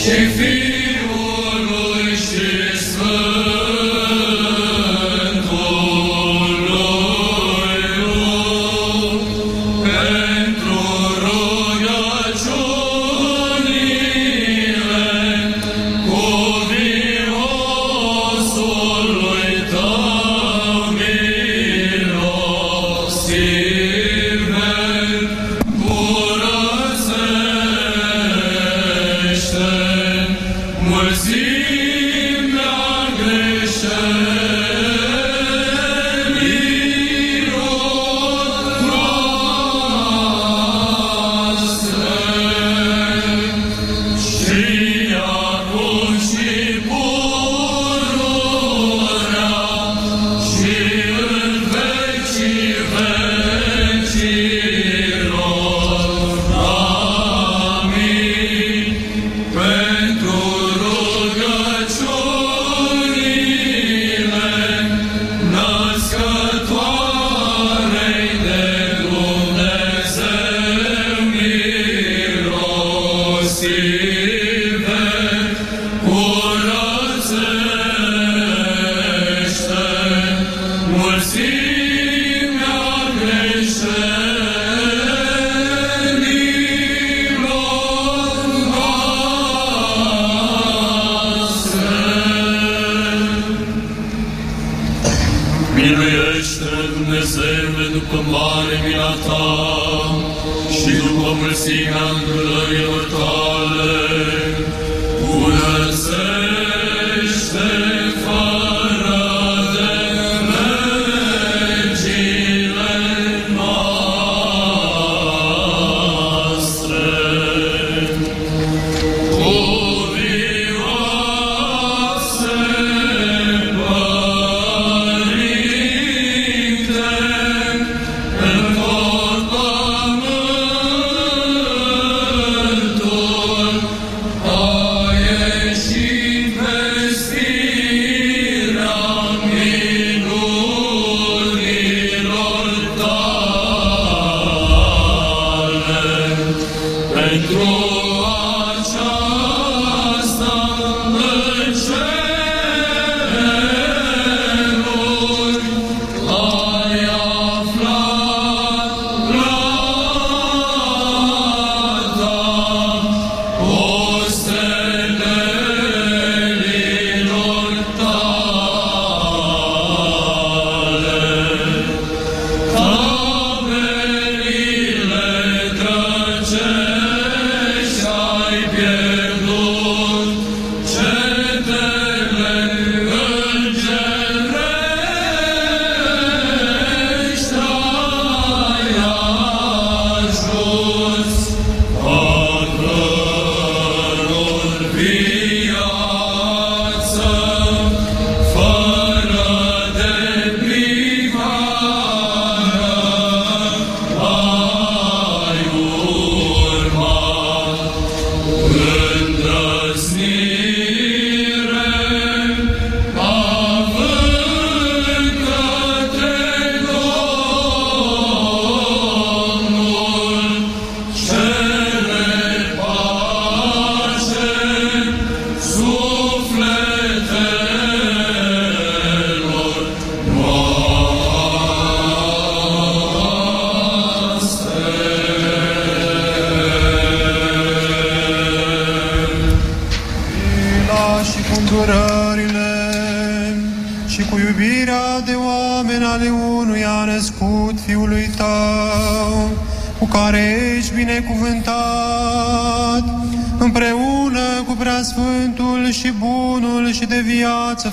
și Fiului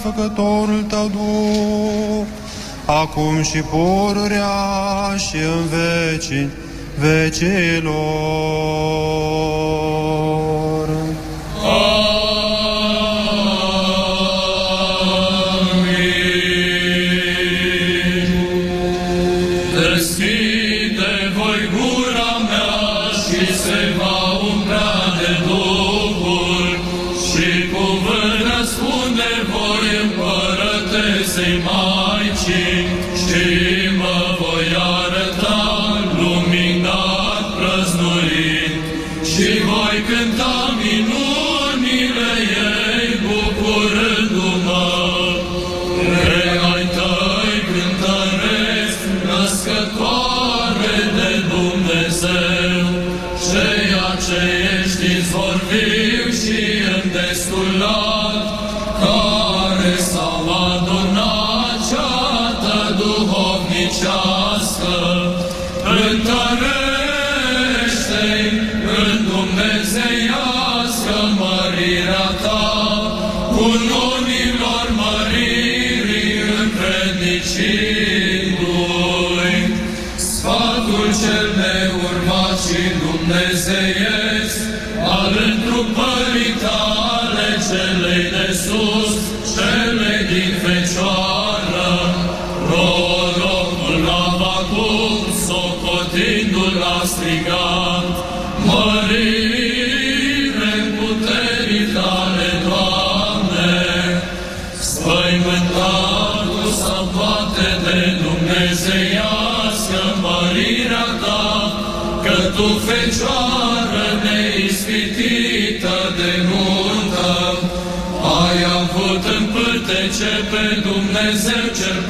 viață făcătorul tău Duh, acum și pururea și în vecii vecilor.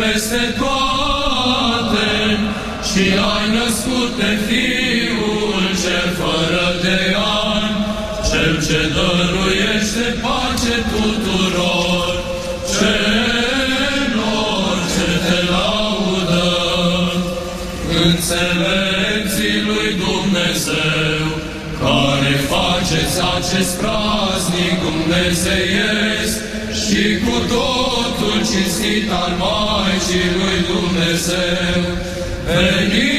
Peste toate și ai născut pe Fiul cel fără de ani, cel ce dăruiește pace tuturor celor ce te laudă. Înțelepții lui Dumnezeu, care faceți acest praznic dumnezeiesc și cu totul cinstit al Maicii lui Dumnezeu, veniți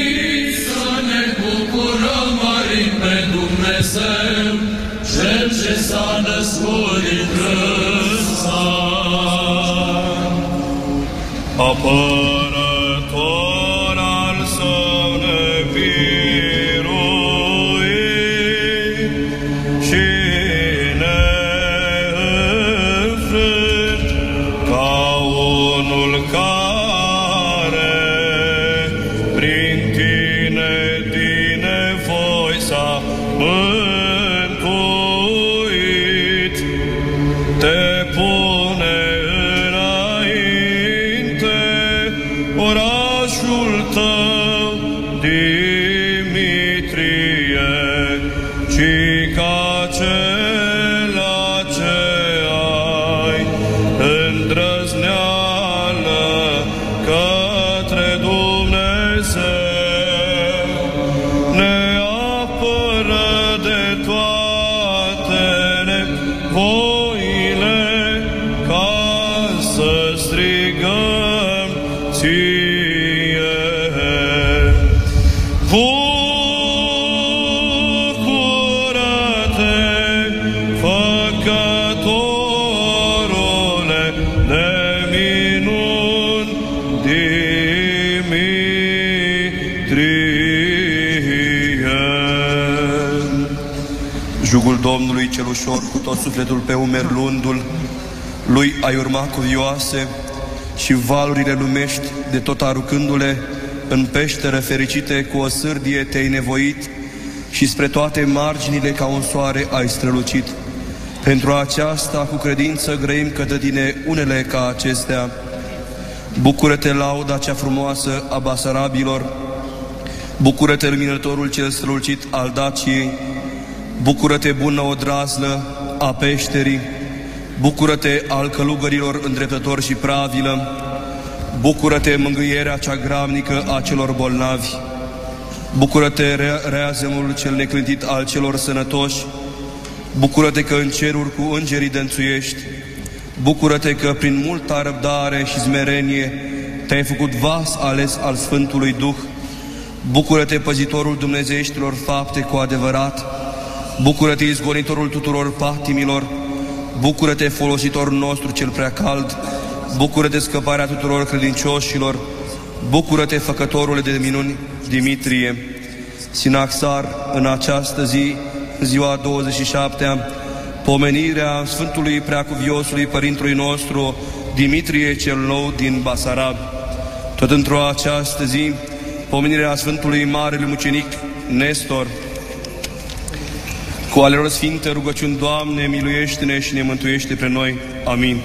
Domnului cel ușor, cu tot sufletul pe umer luându-l, lui ai urma cu vioase și valurile lumești de tot aruncându-le în peșteră fericite cu o sârdie te-ai nevoit și spre toate marginile ca un soare ai strălucit. Pentru aceasta, cu credință, grăim către tine unele ca acestea. Bucură-te, lauda cea frumoasă a Basarabilor, Bucură-te, luminătorul cel strălucit al Daciei, Bucură-te, bună odrazlă a peșterii, Bucură-te al călugărilor îndreptători și pravilă, Bucură-te, mângâierea cea gravnică a celor bolnavi, Bucură-te, rea- reazemul cel neclintit al celor sănătoși, Bucură-te că în ceruri cu îngerii dănțuiești, Bucură-te că prin multă răbdare și smerenie te-ai făcut vas ales al Sfântului Duh, Bucură-te, păzitorul dumnezeieștilor fapte cu adevărat, Bucură-te, izgonitorul tuturor patimilor, Bucură-te, folositor nostru cel prea cald, Bucură-te, scăparea tuturor credincioșilor, Bucură-te, făcătorule de minuni, Dimitrie, Sinaxar, în această zi, în ziua 27-a, pomenirea Sfântului Preacuviosului Părintului nostru, Dimitrie cel Nou din Basarab. Tot într-o această zi, pomenirea Sfântului Marele Mucenic Nestor, cu ale lor sfinte rugăciuni, Doamne, miluiește-ne și ne mântuiește pe noi. Amin.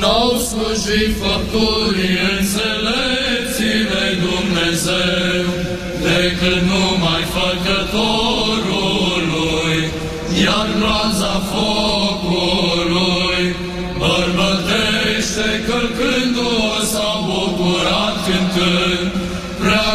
N-au slujit făpturii înțelepțile Dumnezeu, decât numai făcătorului, iar groaza focului bărbătește călcându-o s-a bucurat cântând, prea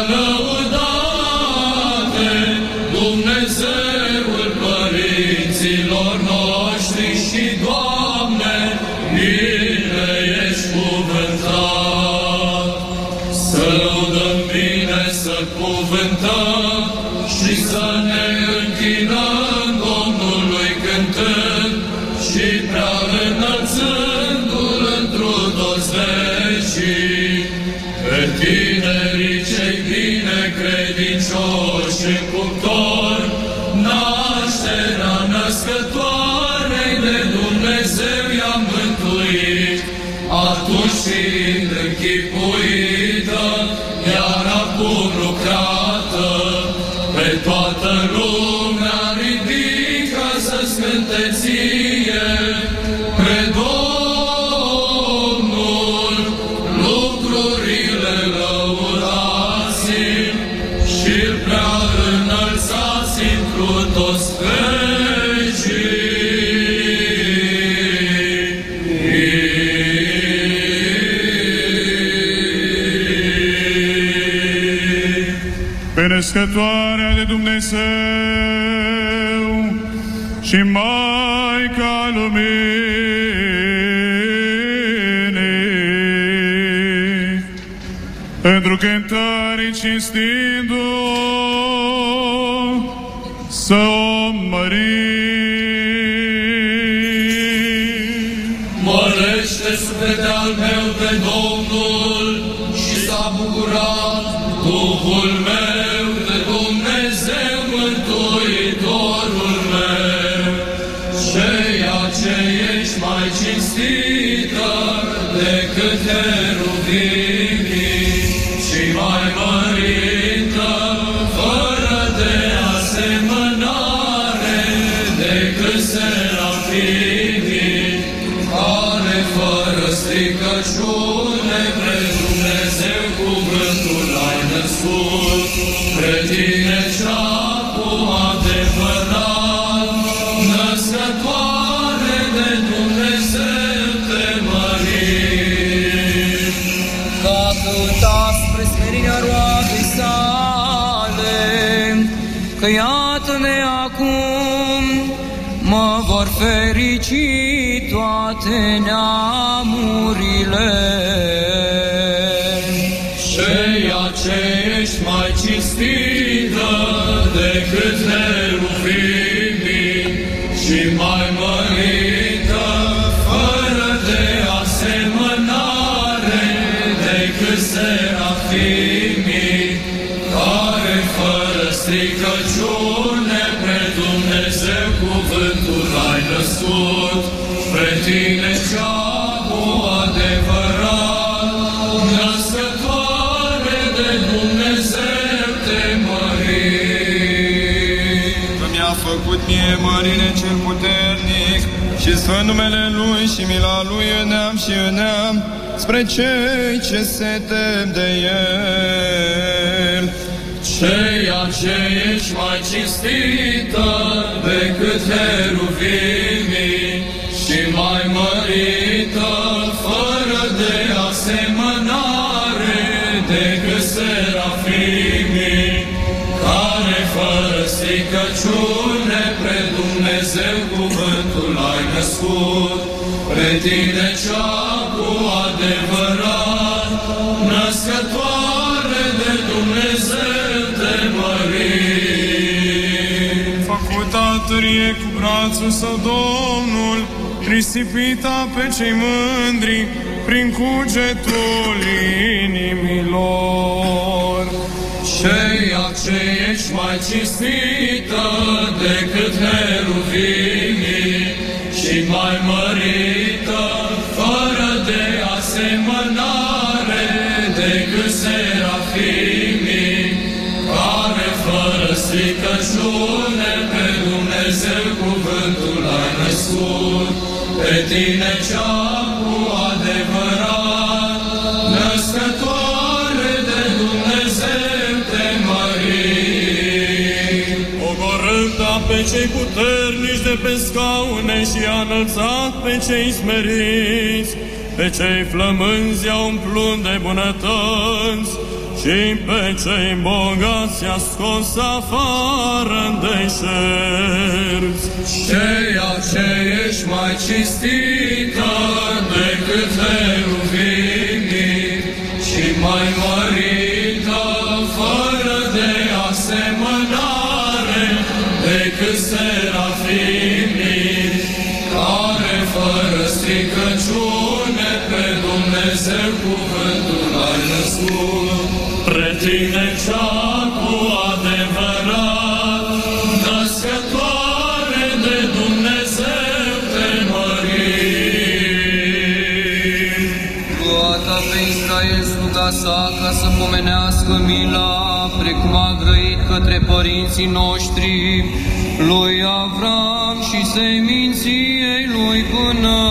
înălțați întru toți vecii. pe născătoarea de Dumnezeu și Maica Luminii, pentru cântării cinstindu-o, sfânt numele Lui și mila Lui în neam și în neam spre cei ce se tem de El. Ceea ce ești mai cinstită decât heruvimii și mai mărită, fără de asemănare decât serafimii, stricăciune, pre Dumnezeu cuvântul ai născut, pre tine cea cu adevărat, născătoare de Dumnezeu te mărim. Făcuta tărie cu brațul său Domnul, risipita pe cei mândri prin cugetul inimilor. Ceea ce ești mai cinstită decât heruvimii și mai mărită, fără de asemănare decât serafimii, care fără stricăciune pe Dumnezeu cuvântul ai născut, pe tine cea cei puternici de pe scaune și a înălțat pe cei smeriți, pe cei flămânzi a umplut de bunătăți și pe cei bogați a scos afară de șerți. Ceea ce ești mai cinstită decât heruvimii și mai mărită, cuvântul ai născut. Pre tine cea cu adevărat, născătoare de Dumnezeu te mărim. Roata pe Israel sluga sa ca să pomenească mila, precum a grăit către părinții noștri, lui Avram și seminției lui până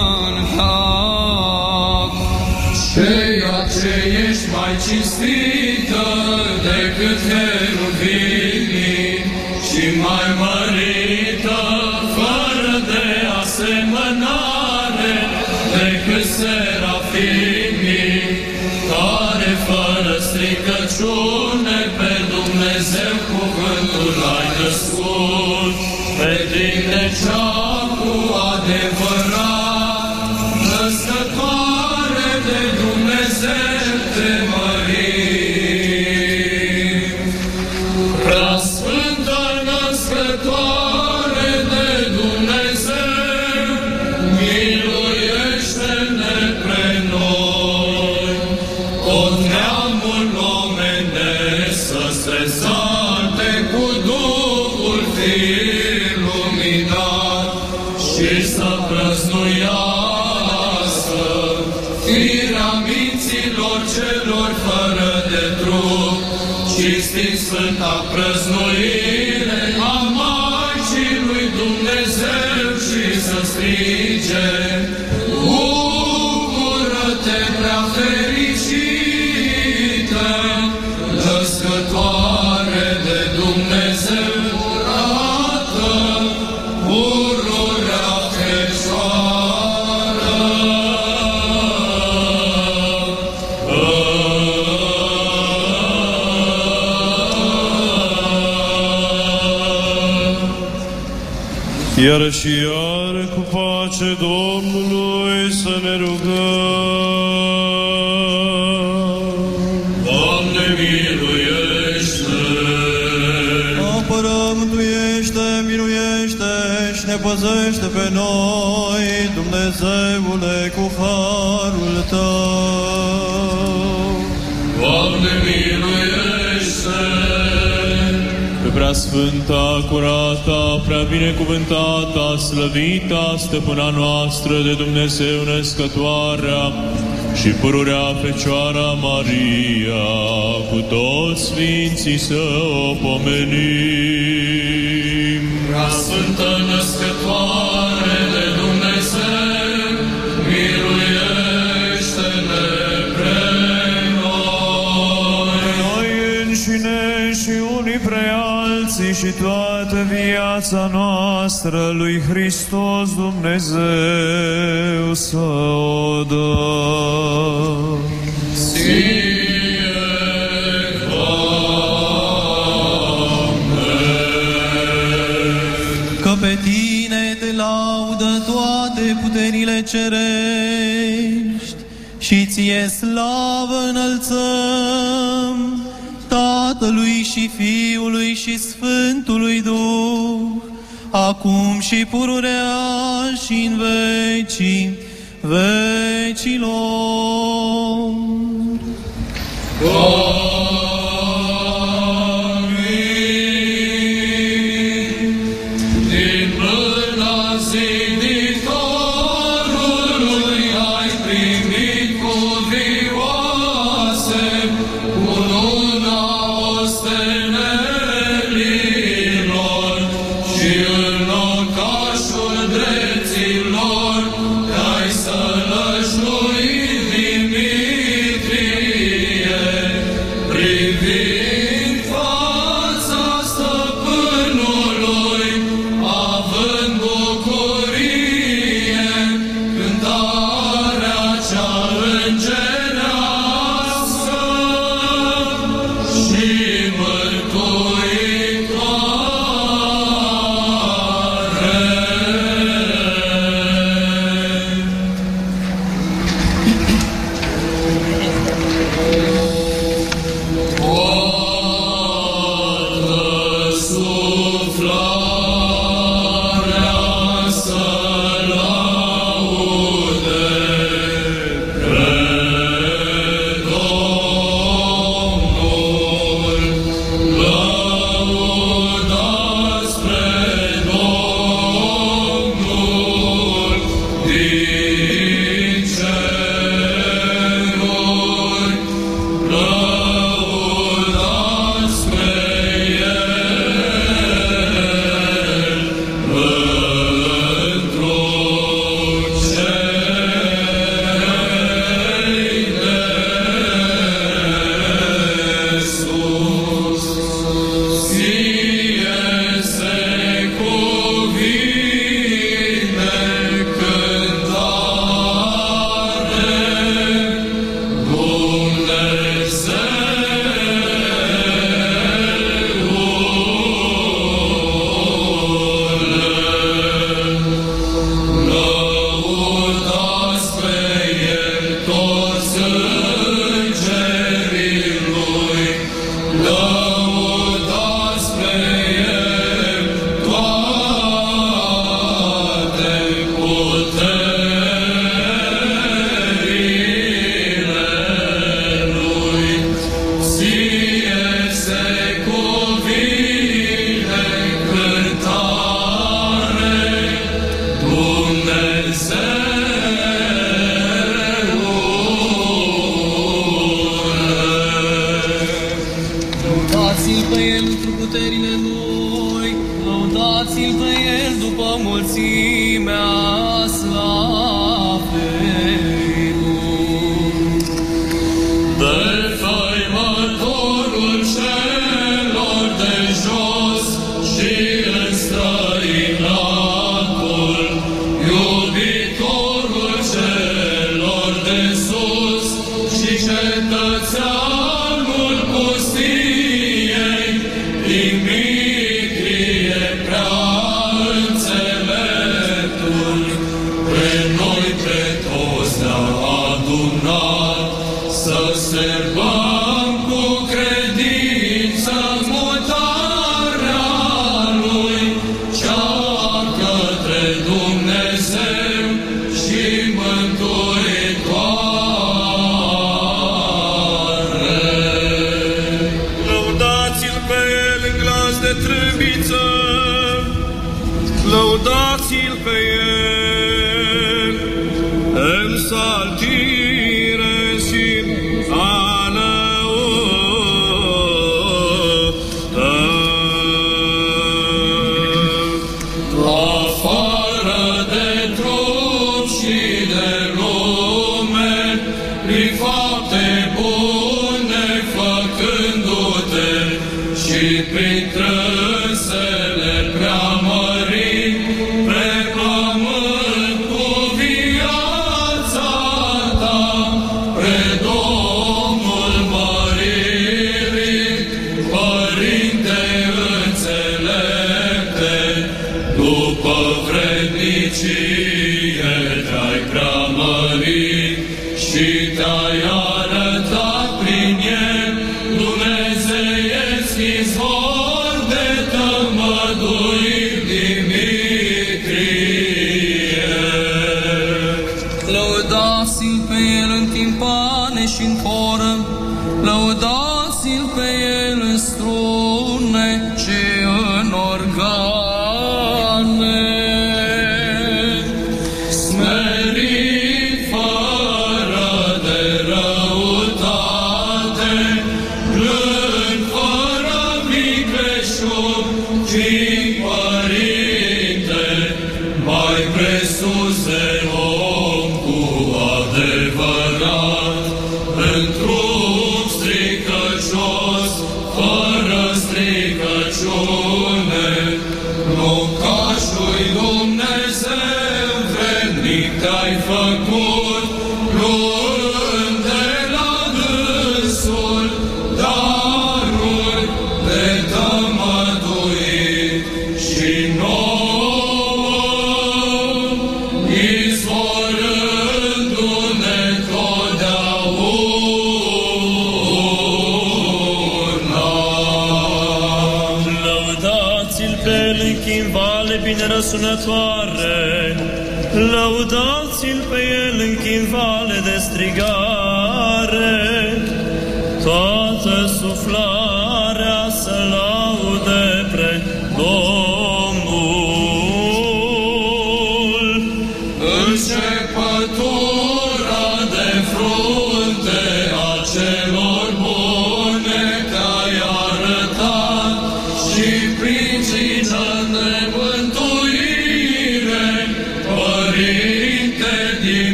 Iar și iar cu pace Domnului să ne rugăm. Doamne, miluiește! Apără, mântuiește, miluiește și ne păzește sfânta, curata, prea binecuvântata, slăvita, stăpâna noastră de Dumnezeu născătoarea și pururea Fecioara Maria, cu toți sfinții să o pomenim. Prea Sfântă Născătoare și toată viața noastră lui Hristos Dumnezeu să o dăm. Că pe tine te laudă toate puterile cerești și ție slavă înălțăm Tatălui și Fiului și Sfântului Duh, acum și pururea și în vecii vecilor. Amin.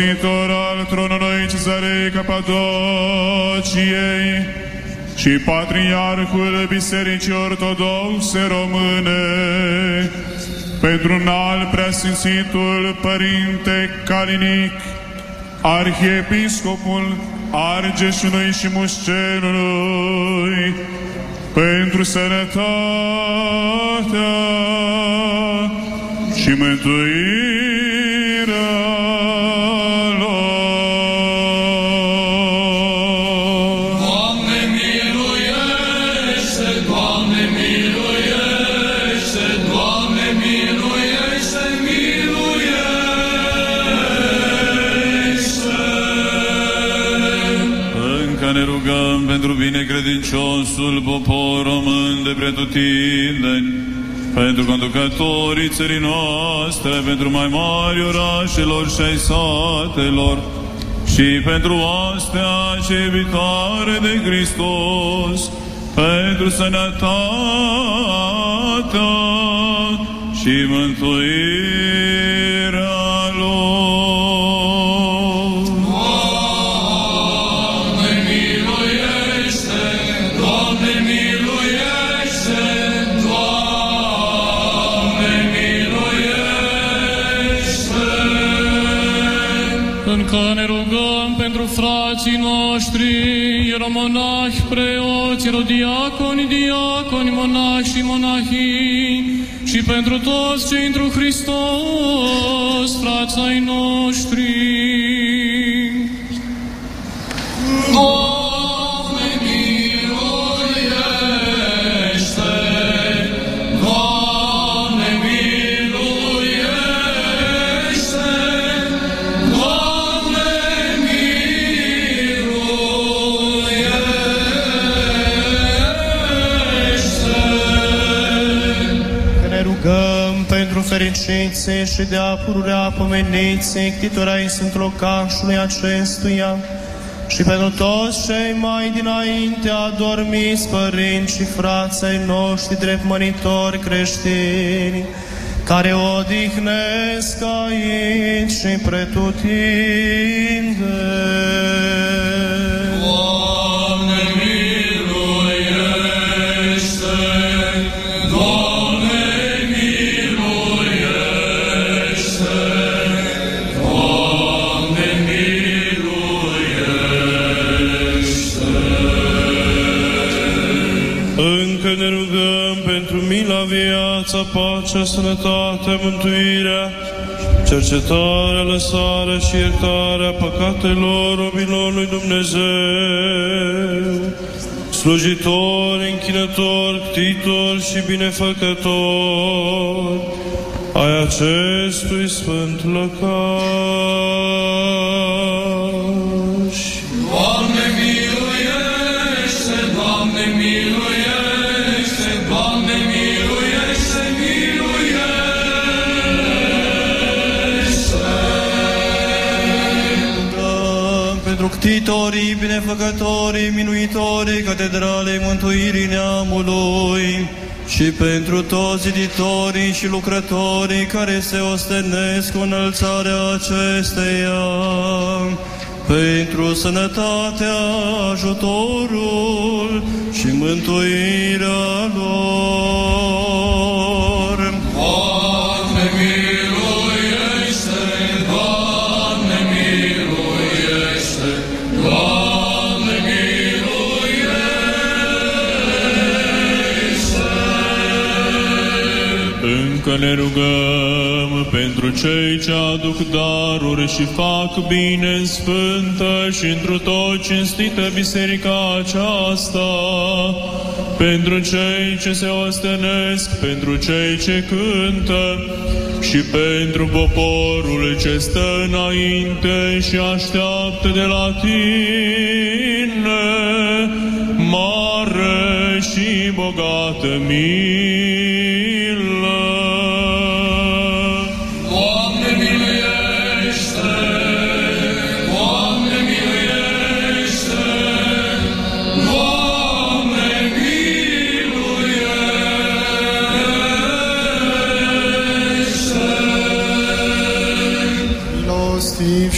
Locțitor al tronului Cezarei Capadociei și Patriarhul Bisericii Ortodoxe Române, pentru un alt preasfințitul Părinte Calinic, Arhiepiscopul Argeșului și Mușcenului, pentru sănătatea și mântuirea pentru binecredinciosul popor român de pretutindeni, pentru conducătorii țării noastre, pentru mai mari orașelor și ai satelor, și pentru astea ce iubitoare de Hristos, pentru sănătatea și mântuirea Încă ne rugăm pentru frații noștri, ieromonahi, preoți, erodiaconi, diaconi, monahi și monahii, și pentru toți cei într Hristos, frații ai noștri. Doamne rugăm pentru fericiție și de apururea pomeniții, ctitora în sunt locașului acestuia, și pentru toți cei mai dinainte adormiți părinți și frații noștri drept mănitori creștini, care odihnesc aici și pretutinde. Mila, viața, pacea, sănătatea, mântuirea, cercetarea, lăsarea și iertarea păcatelor robilor lui Dumnezeu, slujitori, închinători, ctitori și binefăcători ai acestui sfânt lăcaș. Doamne ctitorii, binefăcătorii, minuitorii Catedralei Mântuirii Neamului și pentru toți editorii și lucrătorii care se ostenesc cu înălțarea acesteia, pentru sănătatea, ajutorul și mântuirea lor. Miluiește. Încă ne rugăm pentru cei ce aduc daruri și fac bine în sfântă și întru tot cinstită biserica aceasta, pentru cei ce se ostenesc, pentru cei ce cântă și pentru poporul ce stă înainte și așteaptă de la tine mare și bogată milă.